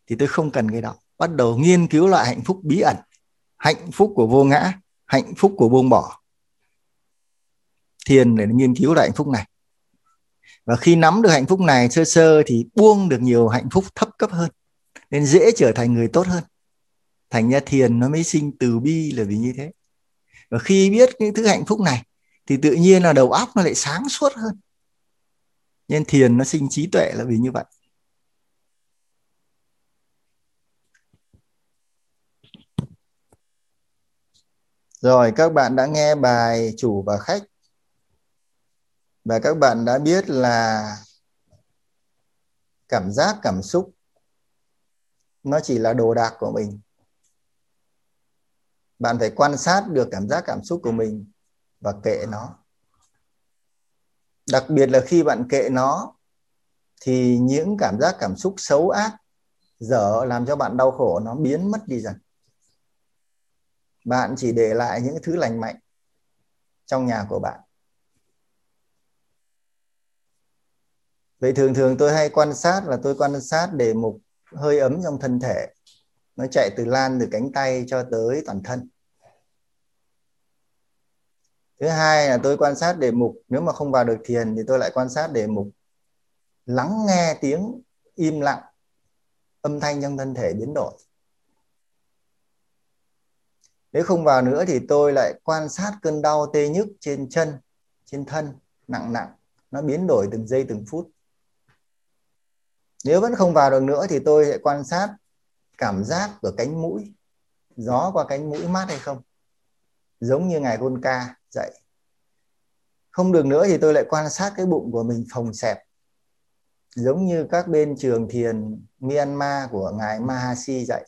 Thì tôi không cần cái đó. Bắt đầu nghiên cứu lại hạnh phúc bí ẩn. Hạnh phúc của vô ngã hạnh phúc của buông bỏ thiền để nghiên cứu lại hạnh phúc này. Và khi nắm được hạnh phúc này sơ sơ thì buông được nhiều hạnh phúc thấp cấp hơn, nên dễ trở thành người tốt hơn. Thành ra thiền nó mới sinh từ bi là vì như thế. Và khi biết những thứ hạnh phúc này, thì tự nhiên là đầu óc nó lại sáng suốt hơn. Nên thiền nó sinh trí tuệ là vì như vậy. Rồi, các bạn đã nghe bài chủ và khách và các bạn đã biết là cảm giác, cảm xúc, nó chỉ là đồ đạc của mình. Bạn phải quan sát được cảm giác, cảm xúc của mình và kệ nó. Đặc biệt là khi bạn kệ nó, thì những cảm giác, cảm xúc xấu ác, dở làm cho bạn đau khổ, nó biến mất đi dần. Bạn chỉ để lại những thứ lành mạnh trong nhà của bạn. Vậy thường thường tôi hay quan sát là tôi quan sát để mục hơi ấm trong thân thể. Nó chạy từ lan, từ cánh tay cho tới toàn thân. Thứ hai là tôi quan sát đề mục, nếu mà không vào được thiền thì tôi lại quan sát đề mục lắng nghe tiếng im lặng, âm thanh trong thân thể biến đổi. Nếu không vào nữa thì tôi lại quan sát cơn đau tê nhức trên chân, trên thân, nặng nặng. Nó biến đổi từng giây từng phút nếu vẫn không vào được nữa thì tôi sẽ quan sát cảm giác của cánh mũi, gió qua cánh mũi mát hay không. Giống như ngài gôn ca dạy. Không được nữa thì tôi lại quan sát cái bụng của mình phồng xẹp. Giống như các bên trường thiền Myanmar của ngài Mahasi dạy.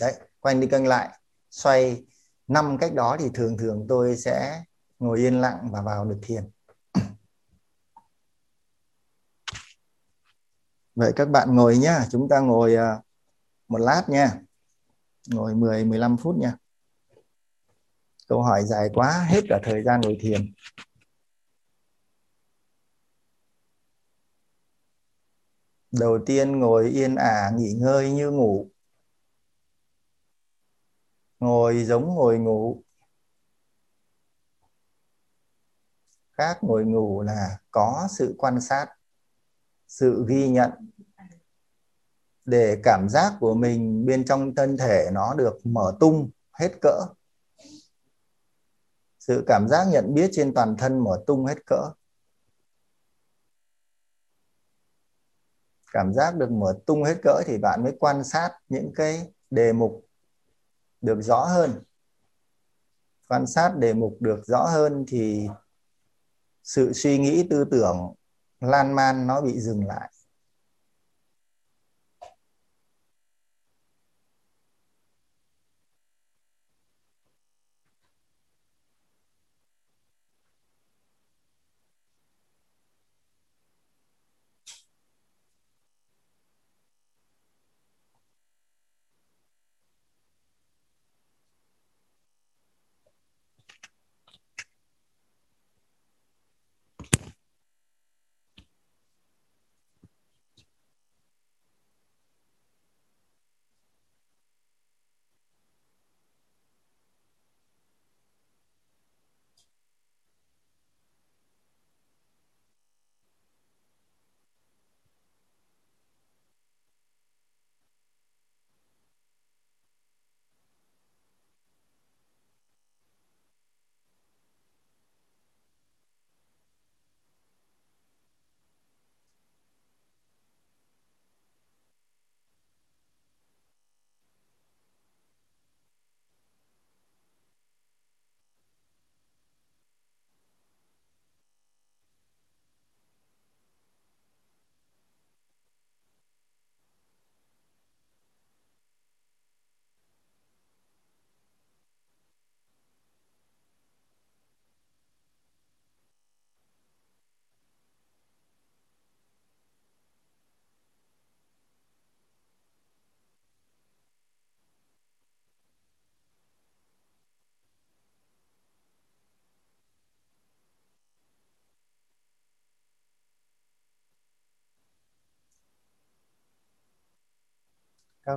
Đấy, quanh đi cân lại, xoay năm cách đó thì thường thường tôi sẽ ngồi yên lặng và vào được thiền. Vậy các bạn ngồi nhá, chúng ta ngồi à, một lát nha. Ngồi 10 15 phút nha. Câu hỏi dài quá, hết cả thời gian ngồi thiền. Đầu tiên ngồi yên ả, nghỉ ngơi như ngủ. Ngồi giống ngồi ngủ. Khác ngồi ngủ là có sự quan sát sự ghi nhận để cảm giác của mình bên trong thân thể nó được mở tung, hết cỡ. Sự cảm giác nhận biết trên toàn thân mở tung, hết cỡ. Cảm giác được mở tung, hết cỡ thì bạn mới quan sát những cái đề mục được rõ hơn. Quan sát đề mục được rõ hơn thì sự suy nghĩ tư tưởng lan man nó bị dừng lại.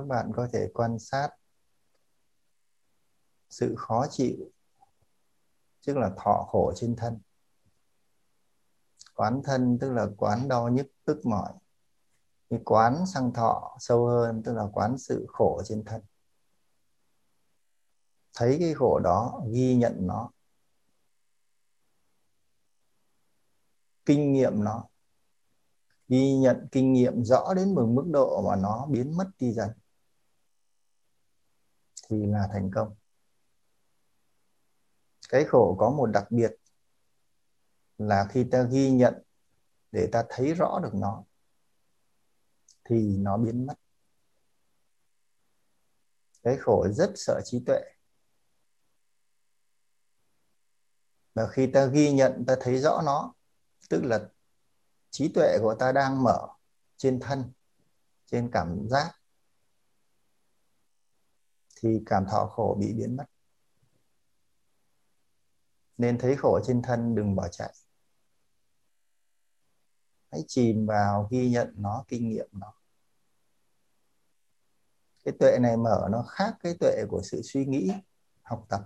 Các bạn có thể quan sát sự khó chịu, tức là thọ khổ trên thân. Quán thân tức là quán đau nhức, tức mỏi. Thì quán sang thọ sâu hơn tức là quán sự khổ trên thân. Thấy cái khổ đó, ghi nhận nó. Kinh nghiệm nó. Ghi nhận, kinh nghiệm rõ đến một mức độ mà nó biến mất đi dần thì là thành công. Cái khổ có một đặc biệt là khi ta ghi nhận để ta thấy rõ được nó, thì nó biến mất. Cái khổ rất sợ trí tuệ. Và khi ta ghi nhận, ta thấy rõ nó, tức là trí tuệ của ta đang mở trên thân, trên cảm giác thì cảm thọ khổ bị biến mất. Nên thấy khổ trên thân, đừng bỏ chạy. Hãy chìm vào ghi nhận nó, kinh nghiệm nó. Cái tuệ này mở nó khác cái tuệ của sự suy nghĩ, học tập.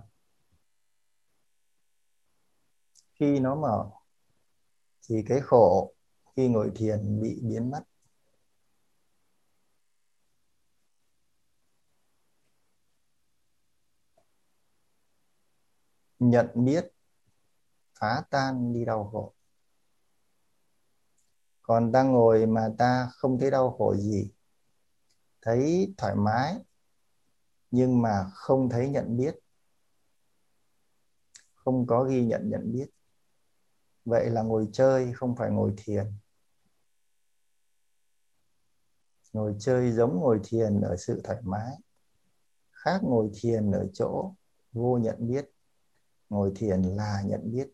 Khi nó mở, thì cái khổ khi ngồi thiền bị biến mất. Nhận biết phá tan đi đau khổ. Còn ta ngồi mà ta không thấy đau khổ gì. Thấy thoải mái, nhưng mà không thấy nhận biết. Không có ghi nhận nhận biết. Vậy là ngồi chơi, không phải ngồi thiền. Ngồi chơi giống ngồi thiền ở sự thoải mái. Khác ngồi thiền ở chỗ vô nhận biết ngồi thiền là nhận biết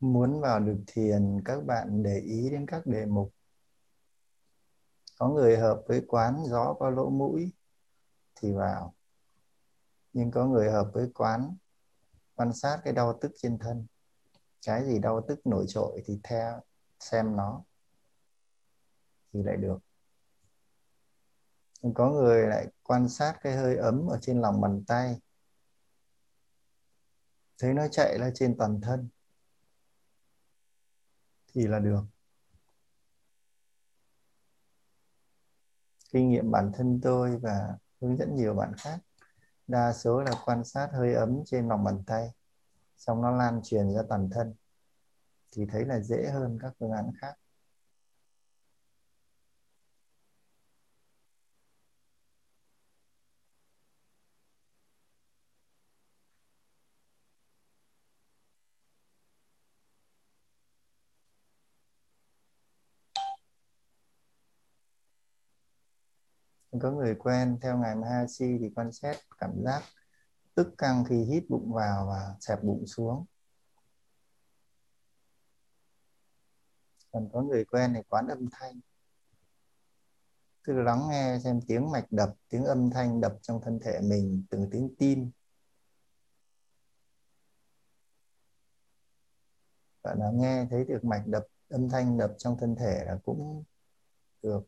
muốn vào được thiền, các bạn để ý đến các đề mục. Có người hợp với quán gió qua lỗ mũi thì vào. Nhưng có người hợp với quán quan sát cái đau tức trên thân. Cái gì đau tức nổi trội thì theo, xem nó thì lại được. Nhưng có người lại quan sát cái hơi ấm ở trên lòng bàn tay. Thấy nó chạy lên trên toàn thân thì là được. Kinh nghiệm bản thân tôi và hướng dẫn nhiều bạn khác. Đa số là quan sát hơi ấm trên lòng bàn tay, xong nó lan truyền ra toàn thân. Thì thấy là dễ hơn các phương án khác. Có người quen, theo ngài Mahasi thì quan sát cảm giác tức căng khi hít bụng vào và xẹp bụng xuống. Còn có người quen thì quán âm thanh. Cứ lắng nghe xem tiếng mạch đập, tiếng âm thanh đập trong thân thể mình, từng tiếng tim. Và đã nghe thấy được mạch đập, âm thanh đập trong thân thể là cũng được.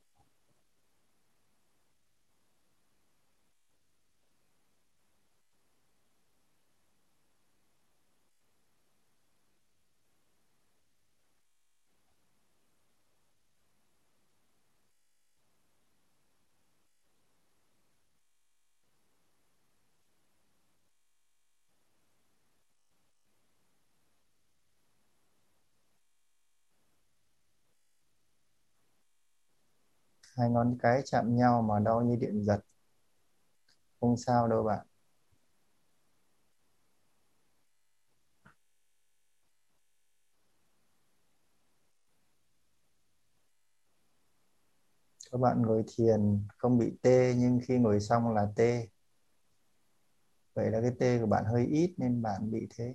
Hai ngón cái chạm nhau mà đau như điện giật. Không sao đâu bạn. Các bạn ngồi thiền không bị tê, nhưng khi ngồi xong là tê. Vậy là cái tê của bạn hơi ít nên bạn bị thế.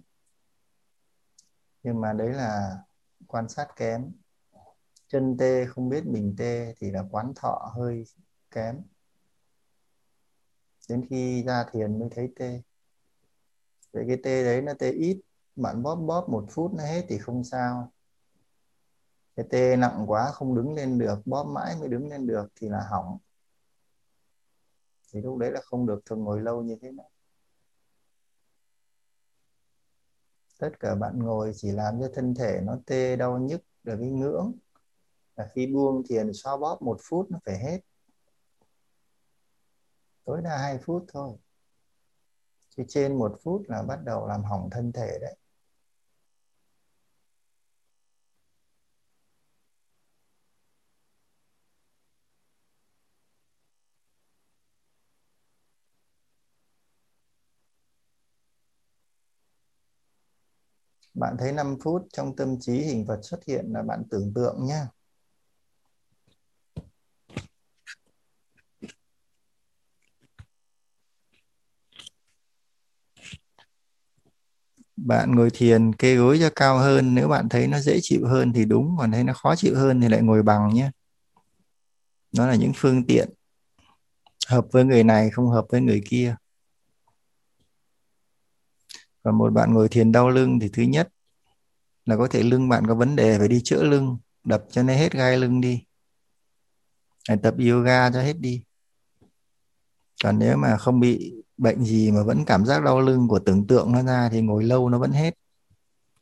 Nhưng mà đấy là quan sát kém chân tê, không biết mình tê thì là quán thọ hơi kém. Đến khi ra thiền mới thấy tê. Vậy cái tê đấy nó tê ít, bạn bóp bóp một phút nó hết thì không sao. Cái tê nặng quá, không đứng lên được, bóp mãi mới đứng lên được thì là hỏng. Thì lúc đấy là không được thường ngồi lâu như thế này tất cả bạn ngồi chỉ làm cho thân thể nó tê đau nhức được cái ngưỡng là khi buông thiền xoa bóp một phút nó phải hết. Tối đa hai phút thôi. Chứ trên một phút là bắt đầu làm hỏng thân thể đấy. Bạn thấy 5 phút trong tâm trí hình vật xuất hiện là bạn tưởng tượng nha. Bạn ngồi thiền, kê gối cho cao hơn, nếu bạn thấy nó dễ chịu hơn thì đúng, còn thấy nó khó chịu hơn thì lại ngồi bằng nhé. Nó là những phương tiện hợp với người này, không hợp với người kia. Còn một bạn ngồi thiền đau lưng thì thứ nhất là có thể lưng bạn có vấn đề, phải đi chữa lưng, đập cho nó hết gai lưng đi. Phải tập yoga cho hết đi. Còn nếu mà không bị bệnh gì mà vẫn cảm giác đau lưng của tưởng tượng nó ra thì ngồi lâu nó vẫn hết.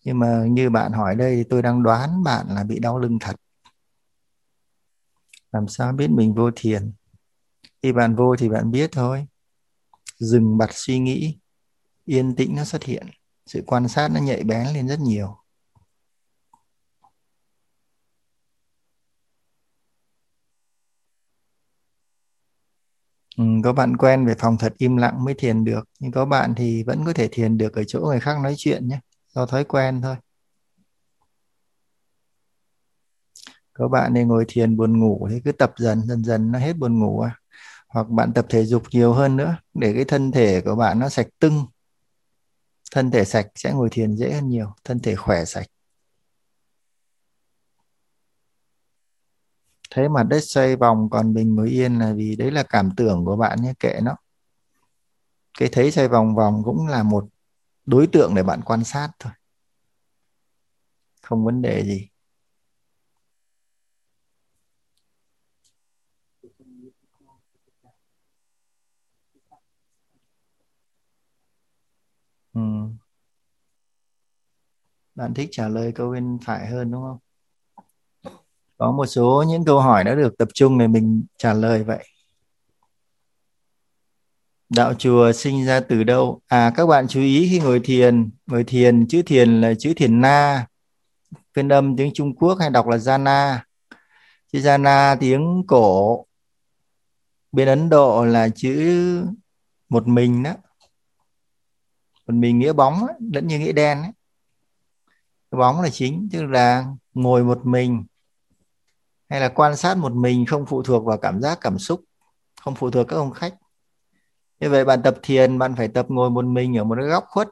Nhưng mà như bạn hỏi đây thì tôi đang đoán bạn là bị đau lưng thật. Làm sao biết mình vô thiền? Khi bạn vô thì bạn biết thôi. Dừng bặt suy nghĩ. Yên tĩnh nó xuất hiện. Sự quan sát nó nhạy bén lên rất nhiều. Ừ, có bạn quen về phòng thật im lặng mới thiền được nhưng có bạn thì vẫn có thể thiền được ở chỗ người khác nói chuyện nhé do thói quen thôi. Có bạn thì ngồi thiền buồn ngủ thì cứ tập dần dần dần nó hết buồn ngủ à. Hoặc bạn tập thể dục nhiều hơn nữa để cái thân thể của bạn nó sạch tưng. Thân thể sạch sẽ ngồi thiền dễ hơn nhiều thân thể khỏe sạch. Thế mà đất xoay vòng còn mình mới yên là vì đấy là cảm tưởng của bạn nhé, kệ nó. Cái thấy xoay vòng vòng cũng là một đối tượng để bạn quan sát thôi. Không vấn đề gì. Ừ. bạn thích trả lời câu bên phải hơn đúng không? Có một số những câu hỏi đã được tập trung để mình trả lời vậy. Đạo chùa sinh ra từ đâu? À các bạn chú ý khi ngồi thiền. Ngồi thiền chữ thiền là chữ thiền na. Phiên âm tiếng Trung Quốc hay đọc là jana. Chữ jana tiếng cổ bên Ấn Độ là chữ một mình đó. Một mình nghĩa bóng ấy, lẫn như nghĩa đen ấy. bóng là chính tức là ngồi một mình hay là quan sát một mình không phụ thuộc vào cảm giác, cảm xúc, không phụ thuộc các ông khách? Như vậy bạn tập thiền, bạn phải tập ngồi một mình ở một cái góc khuất.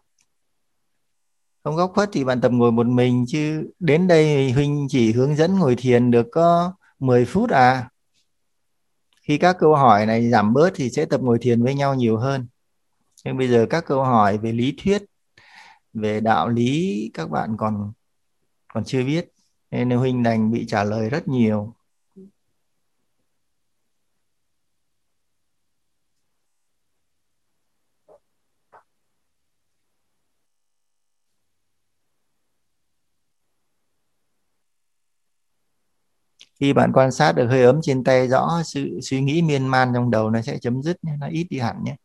Không góc khuất thì bạn tập ngồi một mình, chứ đến đây huynh chỉ hướng dẫn ngồi thiền được có 10 phút à? Khi các câu hỏi này giảm bớt thì sẽ tập ngồi thiền với nhau nhiều hơn. Nhưng bây giờ các câu hỏi về lý thuyết, về đạo lý các bạn còn còn chưa biết nên huynh đành bị trả lời rất nhiều. Khi bạn quan sát được hơi ấm trên tay rõ sự suy nghĩ miên man trong đầu nó sẽ chấm dứt nó ít đi hẳn nhé.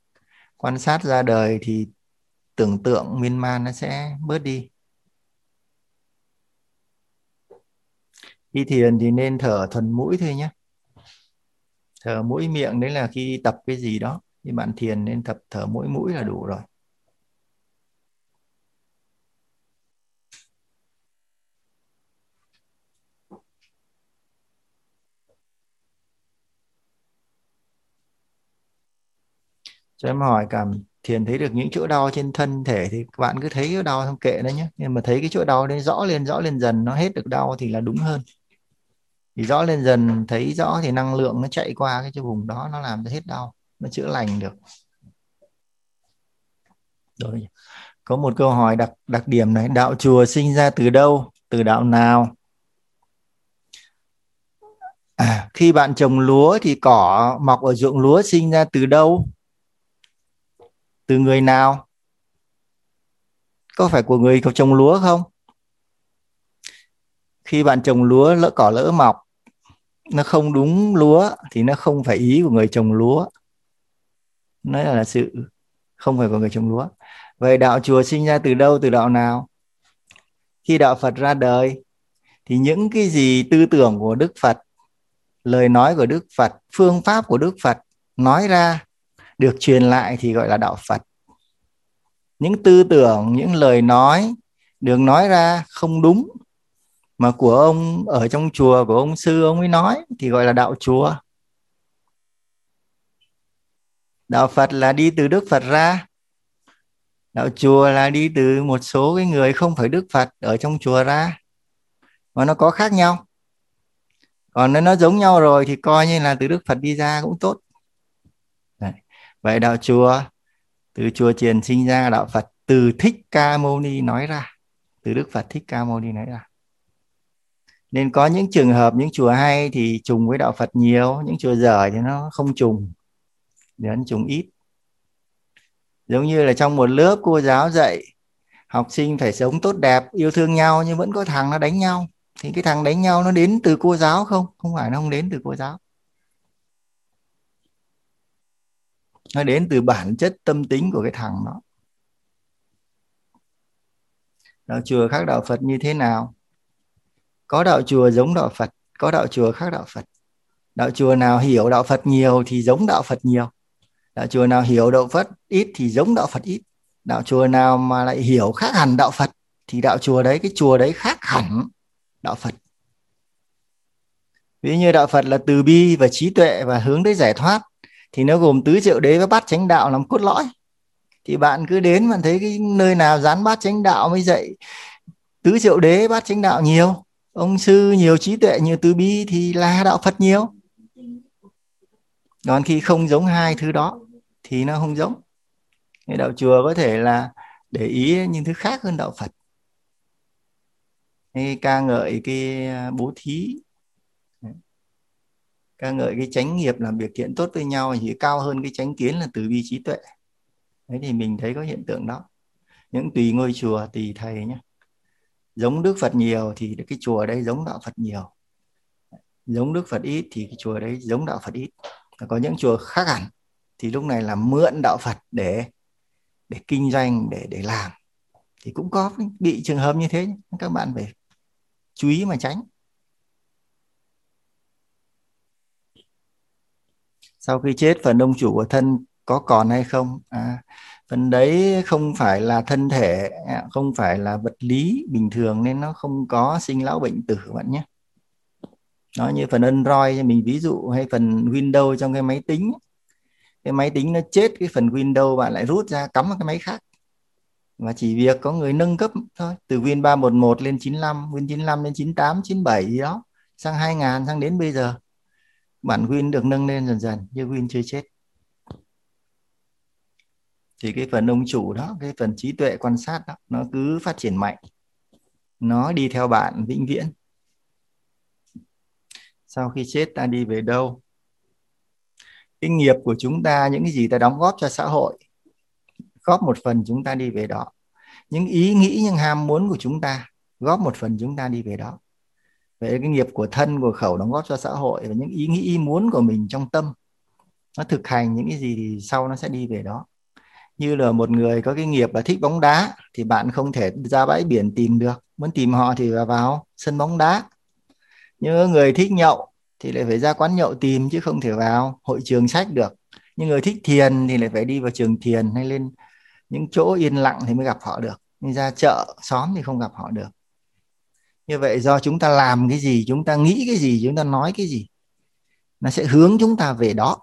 Quan sát ra đời thì tưởng tượng miên man nó sẽ bớt đi. Khi thiền thì nên thở thuần mũi thôi nhé. Thở mũi miệng đấy là khi tập cái gì đó thì bạn thiền nên tập thở mũi mũi là đủ rồi. Cho em hỏi cảm, thiền thấy được những chỗ đau trên thân thể thì các bạn cứ thấy cái đau không kệ nó nhé. Nhưng mà thấy cái chỗ đau đấy rõ lên rõ lên dần, nó hết được đau thì là đúng hơn thì rõ lên dần thấy rõ thì năng lượng nó chạy qua cái chỗ vùng đó nó làm cho hết đau nó chữa lành được. Rồi có một câu hỏi đặc đặc điểm này đạo chùa sinh ra từ đâu từ đạo nào? À, khi bạn trồng lúa thì cỏ mọc ở ruộng lúa sinh ra từ đâu? Từ người nào? Có phải của người trồng lúa không? Khi bạn trồng lúa lỡ cỏ lỡ mọc nó không đúng lúa thì nó không phải ý của người trồng lúa. Nó là sự không phải của người trồng lúa. Vậy đạo chùa sinh ra từ đâu, từ đạo nào? Khi đạo phật ra đời, thì những cái gì tư tưởng của đức phật, lời nói của đức phật, phương pháp của đức phật nói ra được truyền lại thì gọi là đạo phật. Những tư tưởng, những lời nói được nói ra không đúng mà của ông, ở trong chùa của ông sư ông ấy nói thì gọi là đạo chùa. Đạo phật là đi từ đức phật ra. Đạo chùa là đi từ một số cái người không phải đức phật ở trong chùa ra. Mà nó có khác nhau. Còn nếu nó giống nhau rồi thì coi như là từ đức phật đi ra cũng tốt. Đấy. vậy đạo chùa, từ chùa triền sinh ra, đạo phật từ thích ca mâu ni nói ra. Từ đức phật thích ca mâu ni nói ra nên có những trường hợp, những chùa hay thì trùng với đạo phật nhiều, những chùa dở thì nó không trùng đến trùng ít. Giống như là trong một lớp cô giáo dạy, học sinh phải sống tốt đẹp, yêu thương nhau nhưng vẫn có thằng nó đánh nhau. Thì cái thằng đánh nhau nó đến từ cô giáo không? Không phải nó không đến từ cô giáo. Nó đến từ bản chất tâm tính của cái thằng đó. Đạo chùa khác đạo phật như thế nào? Có đạo chùa giống đạo phật, có đạo chùa khác đạo phật. Đạo chùa nào hiểu đạo phật nhiều thì giống đạo phật nhiều. Đạo chùa nào hiểu đạo phật ít thì giống đạo phật ít. Đạo chùa nào mà lại hiểu khác hẳn đạo phật thì đạo chùa đấy, cái chùa đấy khác hẳn đạo phật. Ví như đạo phật là từ bi và trí tuệ và hướng tới giải thoát, thì nó gồm tứ diệu đế và bát chánh đạo làm cốt lõi. Thì bạn cứ đến bạn thấy cái nơi nào dán bát chánh đạo mới dạy tứ diệu đế, bát chánh đạo nhiều ông sư nhiều trí tuệ nhiều từ bi thì là đạo phật nhiều. Còn khi không giống hai thứ đó thì nó không giống. Đạo chùa có thể là để ý những thứ khác hơn đạo phật. Hay ca ngợi cái à, bố thí. Ca ngợi cái chánh nghiệp làm việc thiện tốt với nhau thì cao hơn cái chánh kiến là từ bi trí tuệ. Đấy thì mình thấy có hiện tượng đó. Những tùy ngôi chùa, tùy thầy nhé giống đức phật nhiều thì cái chùa đấy giống đạo phật nhiều. Giống đức phật ít thì cái chùa đấy giống đạo phật ít. Có những chùa khác hẳn thì lúc này là mượn đạo phật để để kinh doanh để để làm. Thì cũng có bị trường hợp như thế các bạn phải chú ý mà tránh. Sau khi chết phần ông chủ của thân có còn hay không? À, phần đấy không phải là thân thể, không phải là vật lý bình thường nên nó không có sinh lão bệnh tử bạn nhé. Nó như phần Android mình, ví dụ, hay phần Windows trong cái máy tính. Cái máy tính nó chết cái phần Windows bạn lại rút ra cắm vào cái máy khác. Và chỉ việc có người nâng cấp thôi, từ Win 311 lên 95 Win 95 lên 98 97 gì đó, sang 2000 sang đến bây giờ. Bản Win được nâng lên dần dần nhưng Win chưa chết thì cái phần ông chủ đó, cái phần trí tuệ quan sát đó, nó cứ phát triển mạnh. Nó đi theo bạn vĩnh viễn. Sau khi chết, ta đi về đâu? Cái nghiệp của chúng ta, những cái gì ta đóng góp cho xã hội, góp một phần chúng ta đi về đó. Những ý nghĩ, những ham muốn của chúng ta, góp một phần chúng ta đi về đó. Về cái nghiệp của thân, của khẩu đóng góp cho xã hội và những ý nghĩ, ý muốn của mình trong tâm, nó thực hành những cái gì thì sau nó sẽ đi về đó như là một người có cái nghiệp là thích bóng đá thì bạn không thể ra bãi biển tìm được. Muốn tìm họ thì vào, vào sân bóng đá. Như người thích nhậu thì lại phải ra quán nhậu tìm chứ không thể vào hội trường sách được. Nhưng người thích thiền thì lại phải đi vào trường thiền hay lên những chỗ yên lặng thì mới gặp họ được. Nhưng ra chợ xóm thì không gặp họ được. Như vậy do chúng ta làm cái gì chúng ta nghĩ cái gì chúng ta nói cái gì nó sẽ hướng chúng ta về đó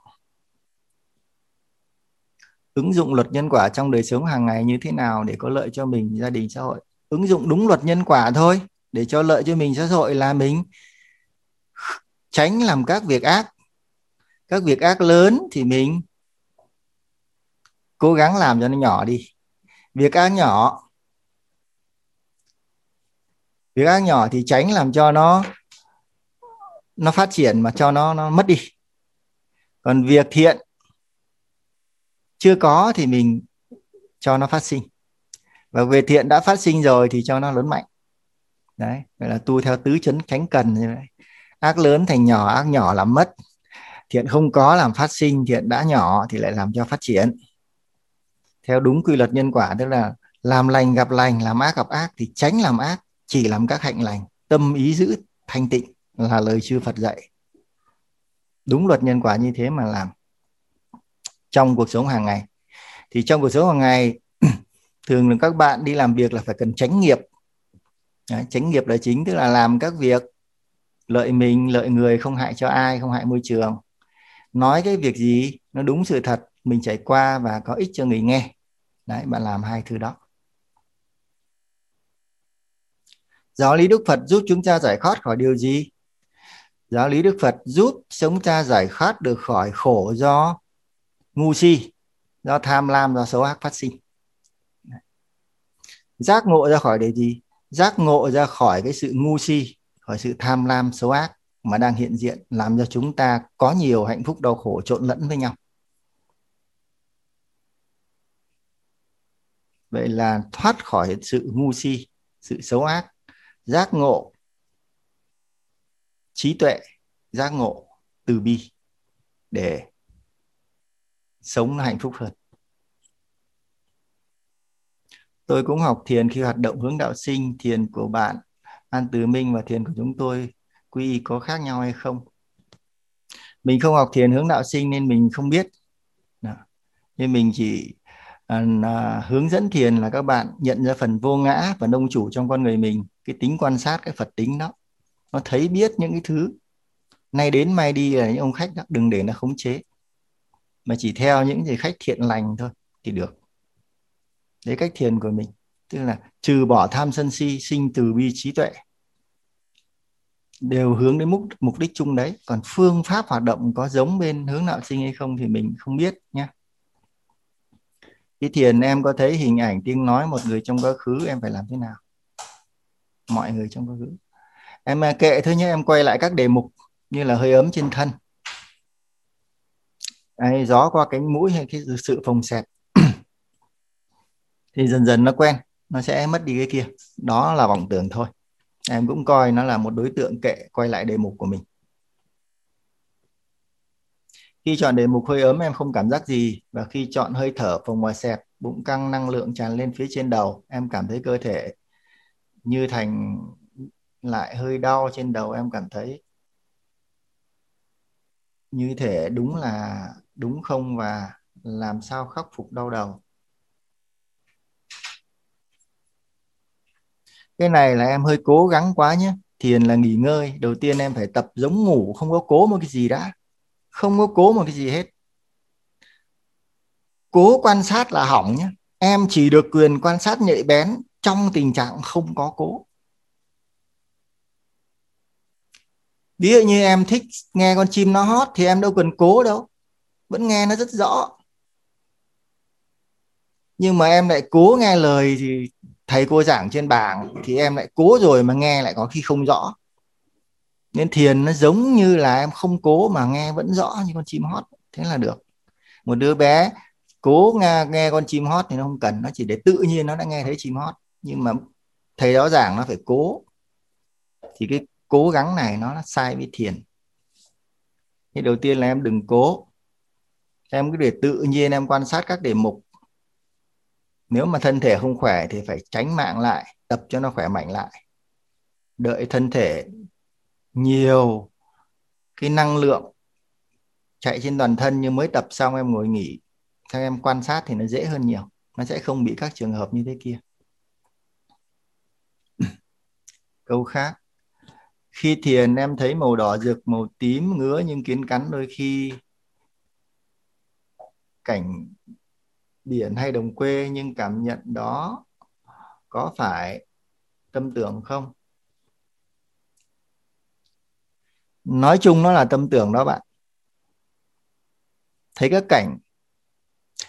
ứng dụng luật nhân quả trong đời sống hàng ngày như thế nào để có lợi cho mình, gia đình, xã hội? Ứng dụng đúng luật nhân quả thôi, để cho lợi cho mình, xã hội là mình tránh làm các việc ác. Các việc ác lớn thì mình cố gắng làm cho nó nhỏ đi. Việc ác nhỏ, việc ác nhỏ thì tránh làm cho nó nó phát triển mà cho nó nó mất đi. Còn việc thiện chưa có thì mình cho nó phát sinh. Và về thiện đã phát sinh rồi thì cho nó lớn mạnh. Đấy gọi là tu theo tứ chấn khánh cần như vậy. Ác lớn thành nhỏ, ác nhỏ làm mất. Thiện không có làm phát sinh, thiện đã nhỏ thì lại làm cho phát triển. Theo đúng quy luật nhân quả, tức là làm lành gặp lành, làm ác gặp ác thì tránh làm ác, chỉ làm các hạnh lành. Tâm ý giữ thanh tịnh là lời chư Phật dạy. Đúng luật nhân quả như thế mà làm trong cuộc sống hàng ngày. Thì trong cuộc sống hàng ngày thường là các bạn đi làm việc là phải cần tránh nghiệp. Đấy, tránh nghiệp là chính tức là làm các việc lợi mình lợi người không hại cho ai không hại môi trường. Nói cái việc gì nó đúng sự thật mình trải qua và có ích cho người nghe. Đấy bạn làm hai thứ đó. Giáo lý đức phật giúp chúng ta giải thoát khỏi điều gì? Giáo lý đức phật giúp chúng ta giải thoát được khỏi khổ do ngu si, do tham lam, do xấu ác phát sinh. Giác ngộ ra khỏi điều gì? Giác ngộ ra khỏi cái sự ngu si, khỏi sự tham lam, xấu ác mà đang hiện diện, làm cho chúng ta có nhiều hạnh phúc, đau khổ, trộn lẫn với nhau. Vậy là thoát khỏi sự ngu si, sự xấu ác giác ngộ, trí tuệ, giác ngộ từ bi để sống hạnh phúc hơn. Tôi cũng học thiền khi hoạt động hướng đạo sinh thiền của bạn an từ minh và thiền của chúng tôi quy có khác nhau hay không? Mình không học thiền hướng đạo sinh nên mình không biết. Nhưng mình chỉ à, à, hướng dẫn thiền là các bạn nhận ra phần vô ngã và nông chủ trong con người mình cái tính quan sát cái phật tính đó. Nó thấy biết những cái thứ. Nay đến mai đi là những ông khách đó đừng để nó khống chế mà chỉ theo những gì khách thiện lành thôi thì được. Đấy cách thiền của mình. Tức là trừ bỏ tham sân si, sinh từ bi trí tuệ, đều hướng đến mục mục đích chung đấy. Còn phương pháp hoạt động có giống bên hướng đạo sinh hay không thì mình không biết nhé. Cái thiền em có thấy hình ảnh tiếng nói một người trong quá khứ, em phải làm thế nào? Mọi người trong quá khứ. Em à, kệ thôi nhé, em quay lại các đề mục như là hơi ấm trên thân. Đấy, gió qua cánh mũi hay cái sự phồng xẹp thì dần dần nó quen nó sẽ mất đi cái kia. Đó là vọng tưởng thôi. Em cũng coi nó là một đối tượng kệ quay lại đề mục của mình. Khi chọn đề mục hơi ấm em không cảm giác gì. Và khi chọn hơi thở phồng ngoài xẹp bụng căng năng lượng tràn lên phía trên đầu em cảm thấy cơ thể như thành lại hơi đau trên đầu. Em cảm thấy như thể đúng là đúng không và làm sao khắc phục đau đầu? Cái này là em hơi cố gắng quá nhé. Thiền là nghỉ ngơi. Đầu tiên em phải tập giống ngủ, không có cố một cái gì đã. Không có cố một cái gì hết. Cố quan sát là hỏng nhé. Em chỉ được quyền quan sát nhạy bén trong tình trạng không có cố. Ví dụ như em thích nghe con chim nó hót thì em đâu cần cố đâu vẫn nghe nó rất rõ. Nhưng mà em lại cố nghe lời thì thầy cô giảng trên bảng thì em lại cố rồi mà nghe lại có khi không rõ. Nên thiền nó giống như là em không cố mà nghe vẫn rõ như con chim hót. Thế là được. Một đứa bé cố nghe, nghe con chim hót thì nó không cần nó chỉ để tự nhiên nó đã nghe thấy chim hót. Nhưng mà thầy đó giảng nó phải cố. Thì cái cố gắng này nó là sai với thiền. Thì đầu tiên là em đừng cố em cứ để tự nhiên em quan sát các đề mục. Nếu mà thân thể không khỏe thì phải tránh mạng lại, tập cho nó khỏe mạnh lại. Đợi thân thể nhiều, cái năng lượng chạy trên toàn thân như mới tập xong em ngồi nghỉ theo em quan sát thì nó dễ hơn nhiều. Nó sẽ không bị các trường hợp như thế kia. Câu khác. Khi thiền em thấy màu đỏ rực, màu tím ngứa nhưng kiến cắn đôi khi cảnh biển hay đồng quê nhưng cảm nhận đó có phải tâm tưởng không? Nói chung nó là tâm tưởng đó bạn. Thấy các cảnh.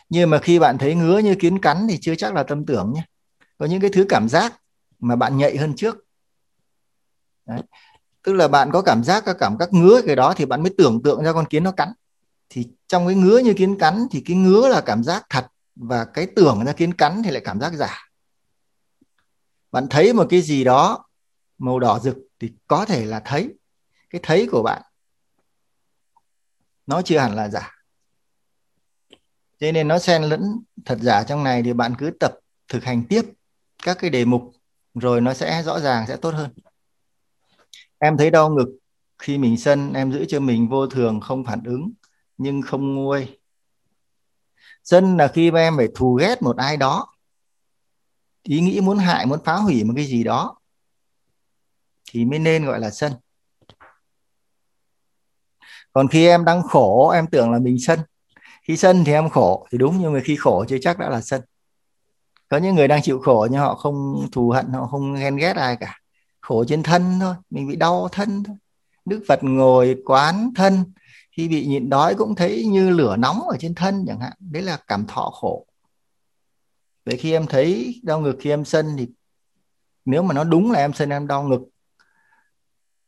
Nhưng mà khi bạn thấy ngứa như kiến cắn thì chưa chắc là tâm tưởng nhé. Có những cái thứ cảm giác mà bạn nhạy hơn trước. Đấy. tức là bạn có cảm giác các cảm giác ngứa cái đó thì bạn mới tưởng tượng ra con kiến nó cắn thì trong cái ngứa như kiến cắn thì cái ngứa là cảm giác thật và cái tưởng ra kiến cắn thì lại cảm giác giả. Bạn thấy một cái gì đó màu đỏ rực thì có thể là thấy. Cái thấy của bạn, nó chưa hẳn là giả. Cho nên nó xen lẫn thật giả trong này thì bạn cứ tập thực hành tiếp các cái đề mục rồi nó sẽ rõ ràng, sẽ tốt hơn. Em thấy đau ngực khi mình sân, em giữ cho mình vô thường, không phản ứng nhưng không nguôi. Sân là khi mà em phải thù ghét một ai đó, ý nghĩ muốn hại, muốn phá hủy một cái gì đó, thì mới nên gọi là sân. Còn khi em đang khổ, em tưởng là mình sân. Khi sân thì em khổ, thì đúng, nhưng mà khi khổ chưa chắc đã là sân. Có những người đang chịu khổ nhưng họ không thù hận, họ không ghen ghét ai cả. Khổ trên thân thôi, mình bị đau thân thôi. Đức phật ngồi quán thân khi bị nhịn đói cũng thấy như lửa nóng ở trên thân chẳng hạn. Đấy là cảm thọ khổ. Vậy khi em thấy đau ngực, khi em sân thì nếu mà nó đúng là em sân em đau ngực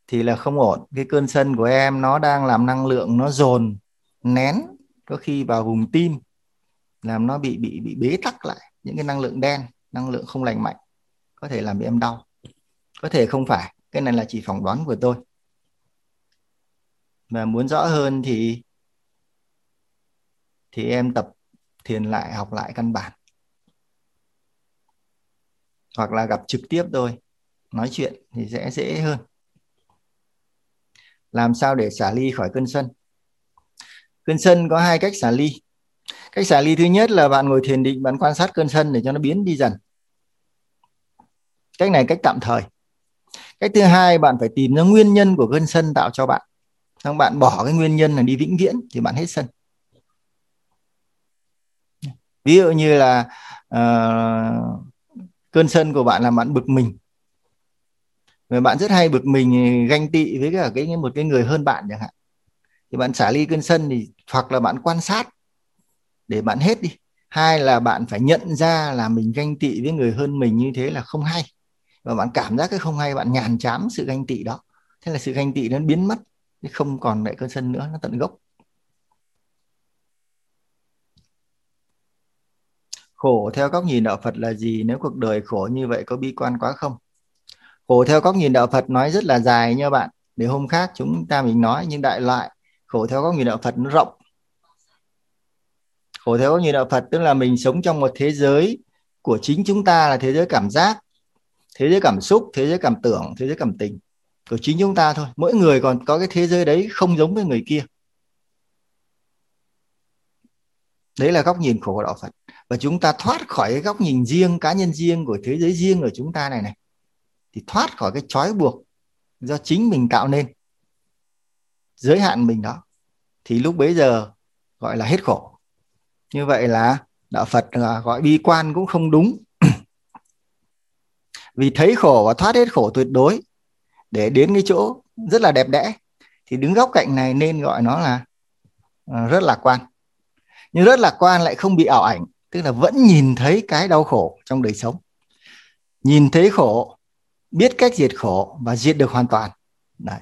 thì là không ổn. Cái cơn sân của em nó đang làm năng lượng nó dồn, nén, có khi vào vùng tim, làm nó bị bị bị bế tắc lại. Những cái năng lượng đen, năng lượng không lành mạnh có thể làm bị em đau. Có thể không phải. Cái này là chỉ phỏng đoán của tôi mà muốn rõ hơn thì thì em tập thiền lại, học lại căn bản. Hoặc là gặp trực tiếp tôi nói chuyện thì sẽ dễ hơn. Làm sao để xả ly khỏi cơn sân? Cơn sân có hai cách xả ly. Cách xả ly thứ nhất là bạn ngồi thiền định, bạn quan sát cơn sân để cho nó biến đi dần. Cách này cách tạm thời. Cách thứ hai, bạn phải tìm ra nguyên nhân của cơn sân tạo cho bạn xong bạn bỏ cái nguyên nhân là đi vĩnh viễn thì bạn hết sân. Ví dụ như là uh, cơn sân của bạn là bạn bực mình. Và bạn rất hay bực mình ganh tị với cả cái một cái người hơn bạn chẳng hạn. Thì bạn xả ly cơn sân thì hoặc là bạn quan sát để bạn hết đi. Hai là bạn phải nhận ra là mình ganh tị với người hơn mình như thế là không hay. Và bạn cảm giác cái không hay bạn nhàn chán sự ganh tị đó. Thế là sự ganh tị nó biến mất không còn lại cơn sân nữa, nó tận gốc. Khổ theo góc nhìn đạo Phật là gì? Nếu cuộc đời khổ như vậy có bi quan quá không? Khổ theo góc nhìn đạo Phật nói rất là dài nha bạn. Để hôm khác chúng ta mình nói, nhưng đại loại, khổ theo góc nhìn đạo Phật nó rộng. Khổ theo góc nhìn đạo Phật tức là mình sống trong một thế giới của chính chúng ta là thế giới cảm giác, thế giới cảm xúc, thế giới cảm tưởng, thế giới cảm tình của chính chúng ta thôi. Mỗi người còn có cái thế giới đấy không giống với người kia. Đấy là góc nhìn của đạo Phật. Và chúng ta thoát khỏi cái góc nhìn riêng, cá nhân riêng của thế giới riêng của chúng ta này này, thì thoát khỏi cái trói buộc do chính mình tạo nên, giới hạn mình đó, thì lúc bấy giờ gọi là hết khổ. Như vậy là đạo Phật à, gọi bi quan cũng không đúng. Vì thấy khổ và thoát hết khổ tuyệt đối để đến cái chỗ rất là đẹp đẽ. Thì đứng góc cạnh này nên gọi nó là ờ, rất lạc quan. Nhưng rất lạc quan lại không bị ảo ảnh, tức là vẫn nhìn thấy cái đau khổ trong đời sống. Nhìn thấy khổ, biết cách diệt khổ và diệt được hoàn toàn. Đấy.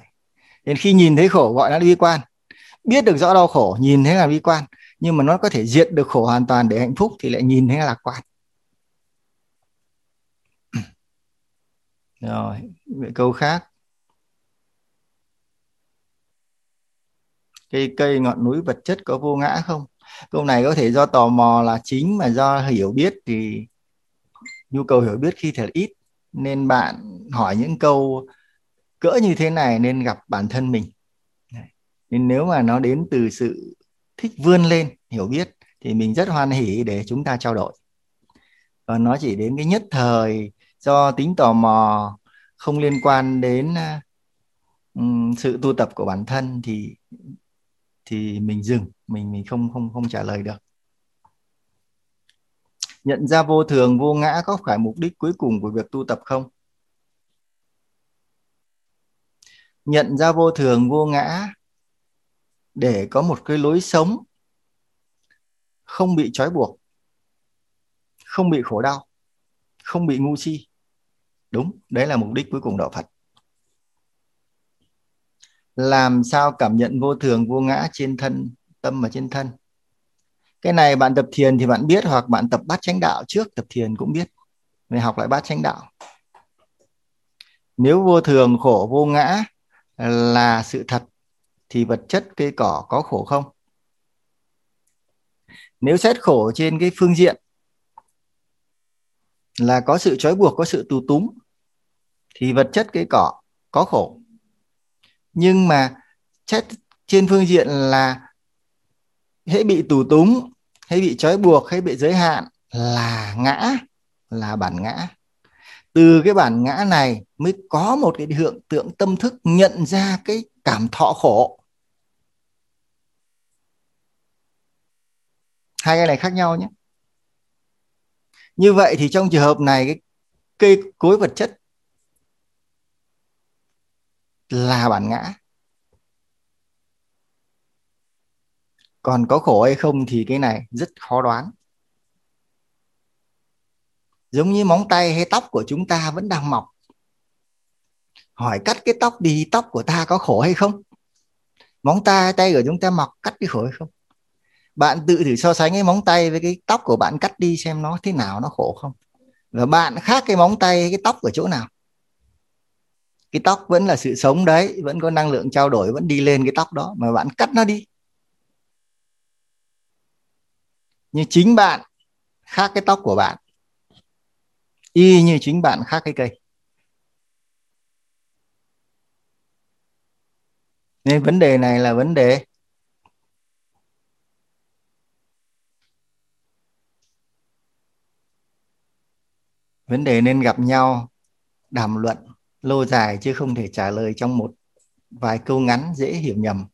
Đến khi nhìn thấy khổ gọi là bi quan. Biết được rõ đau khổ, nhìn thấy là bi quan, nhưng mà nó có thể diệt được khổ hoàn toàn để hạnh phúc thì lại nhìn thấy là lạc quan. Rồi câu khác. Cây cây ngọn núi vật chất có vô ngã không? Câu này có thể do tò mò là chính mà do hiểu biết thì nhu cầu hiểu biết khi thật ít. Nên bạn hỏi những câu cỡ như thế này nên gặp bản thân mình. Nên nếu mà nó đến từ sự thích vươn lên hiểu biết thì mình rất hoan hỉ để chúng ta trao đổi. Còn nó chỉ đến cái nhất thời do tính tò mò không liên quan đến um, sự tu tập của bản thân thì thì mình dừng, mình mình không không không trả lời được. Nhận ra vô thường, vô ngã có phải mục đích cuối cùng của việc tu tập không? Nhận ra vô thường, vô ngã để có một cái lối sống không bị trói buộc, không bị khổ đau, không bị ngu si. Đúng, đấy là mục đích cuối cùng đạo phật làm sao cảm nhận vô thường, vô ngã trên thân, tâm và trên thân? Cái này bạn tập thiền thì bạn biết, hoặc bạn tập bát chánh đạo trước, tập thiền cũng biết. Mình học lại bát chánh đạo. Nếu vô thường, khổ, vô ngã là sự thật, thì vật chất cây cỏ có khổ không? Nếu xét khổ trên cái phương diện là có sự trói buộc, có sự tù túng, thì vật chất cây cỏ có khổ nhưng mà chết trên phương diện là hễ bị tù túng hay bị trói buộc hay bị giới hạn là ngã, là bản ngã. Từ cái bản ngã này mới có một cái hiện tượng tâm thức nhận ra cái cảm thọ khổ. Hai cái này khác nhau nhé. Như vậy thì trong trường hợp này, cái cây cối vật chất là bản ngã. Còn có khổ hay không thì cái này rất khó đoán. Giống như móng tay hay tóc của chúng ta vẫn đang mọc. Hỏi cắt cái tóc đi, tóc của ta có khổ hay không? Móng tay tay của chúng ta mọc, cắt đi khổ hay không? Bạn tự thử so sánh cái móng tay với cái tóc của bạn cắt đi xem nó thế nào, nó khổ không? Và bạn khác cái móng tay, cái tóc ở chỗ nào? Cái tóc vẫn là sự sống đấy, vẫn có năng lượng trao đổi, vẫn đi lên cái tóc đó, mà bạn cắt nó đi. Như chính bạn khác cái tóc của bạn, y như chính bạn khác cái cây. Nên vấn đề này là vấn đề vấn đề nên gặp nhau, đàm luận lâu dài chứ không thể trả lời trong một vài câu ngắn dễ hiểu nhầm.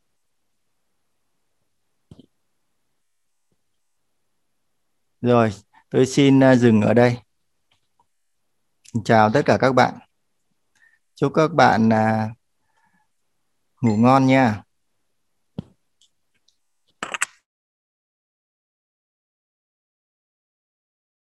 Rồi, tôi xin à, dừng ở đây. Chào tất cả các bạn. Chúc các bạn à, ngủ ngon nha.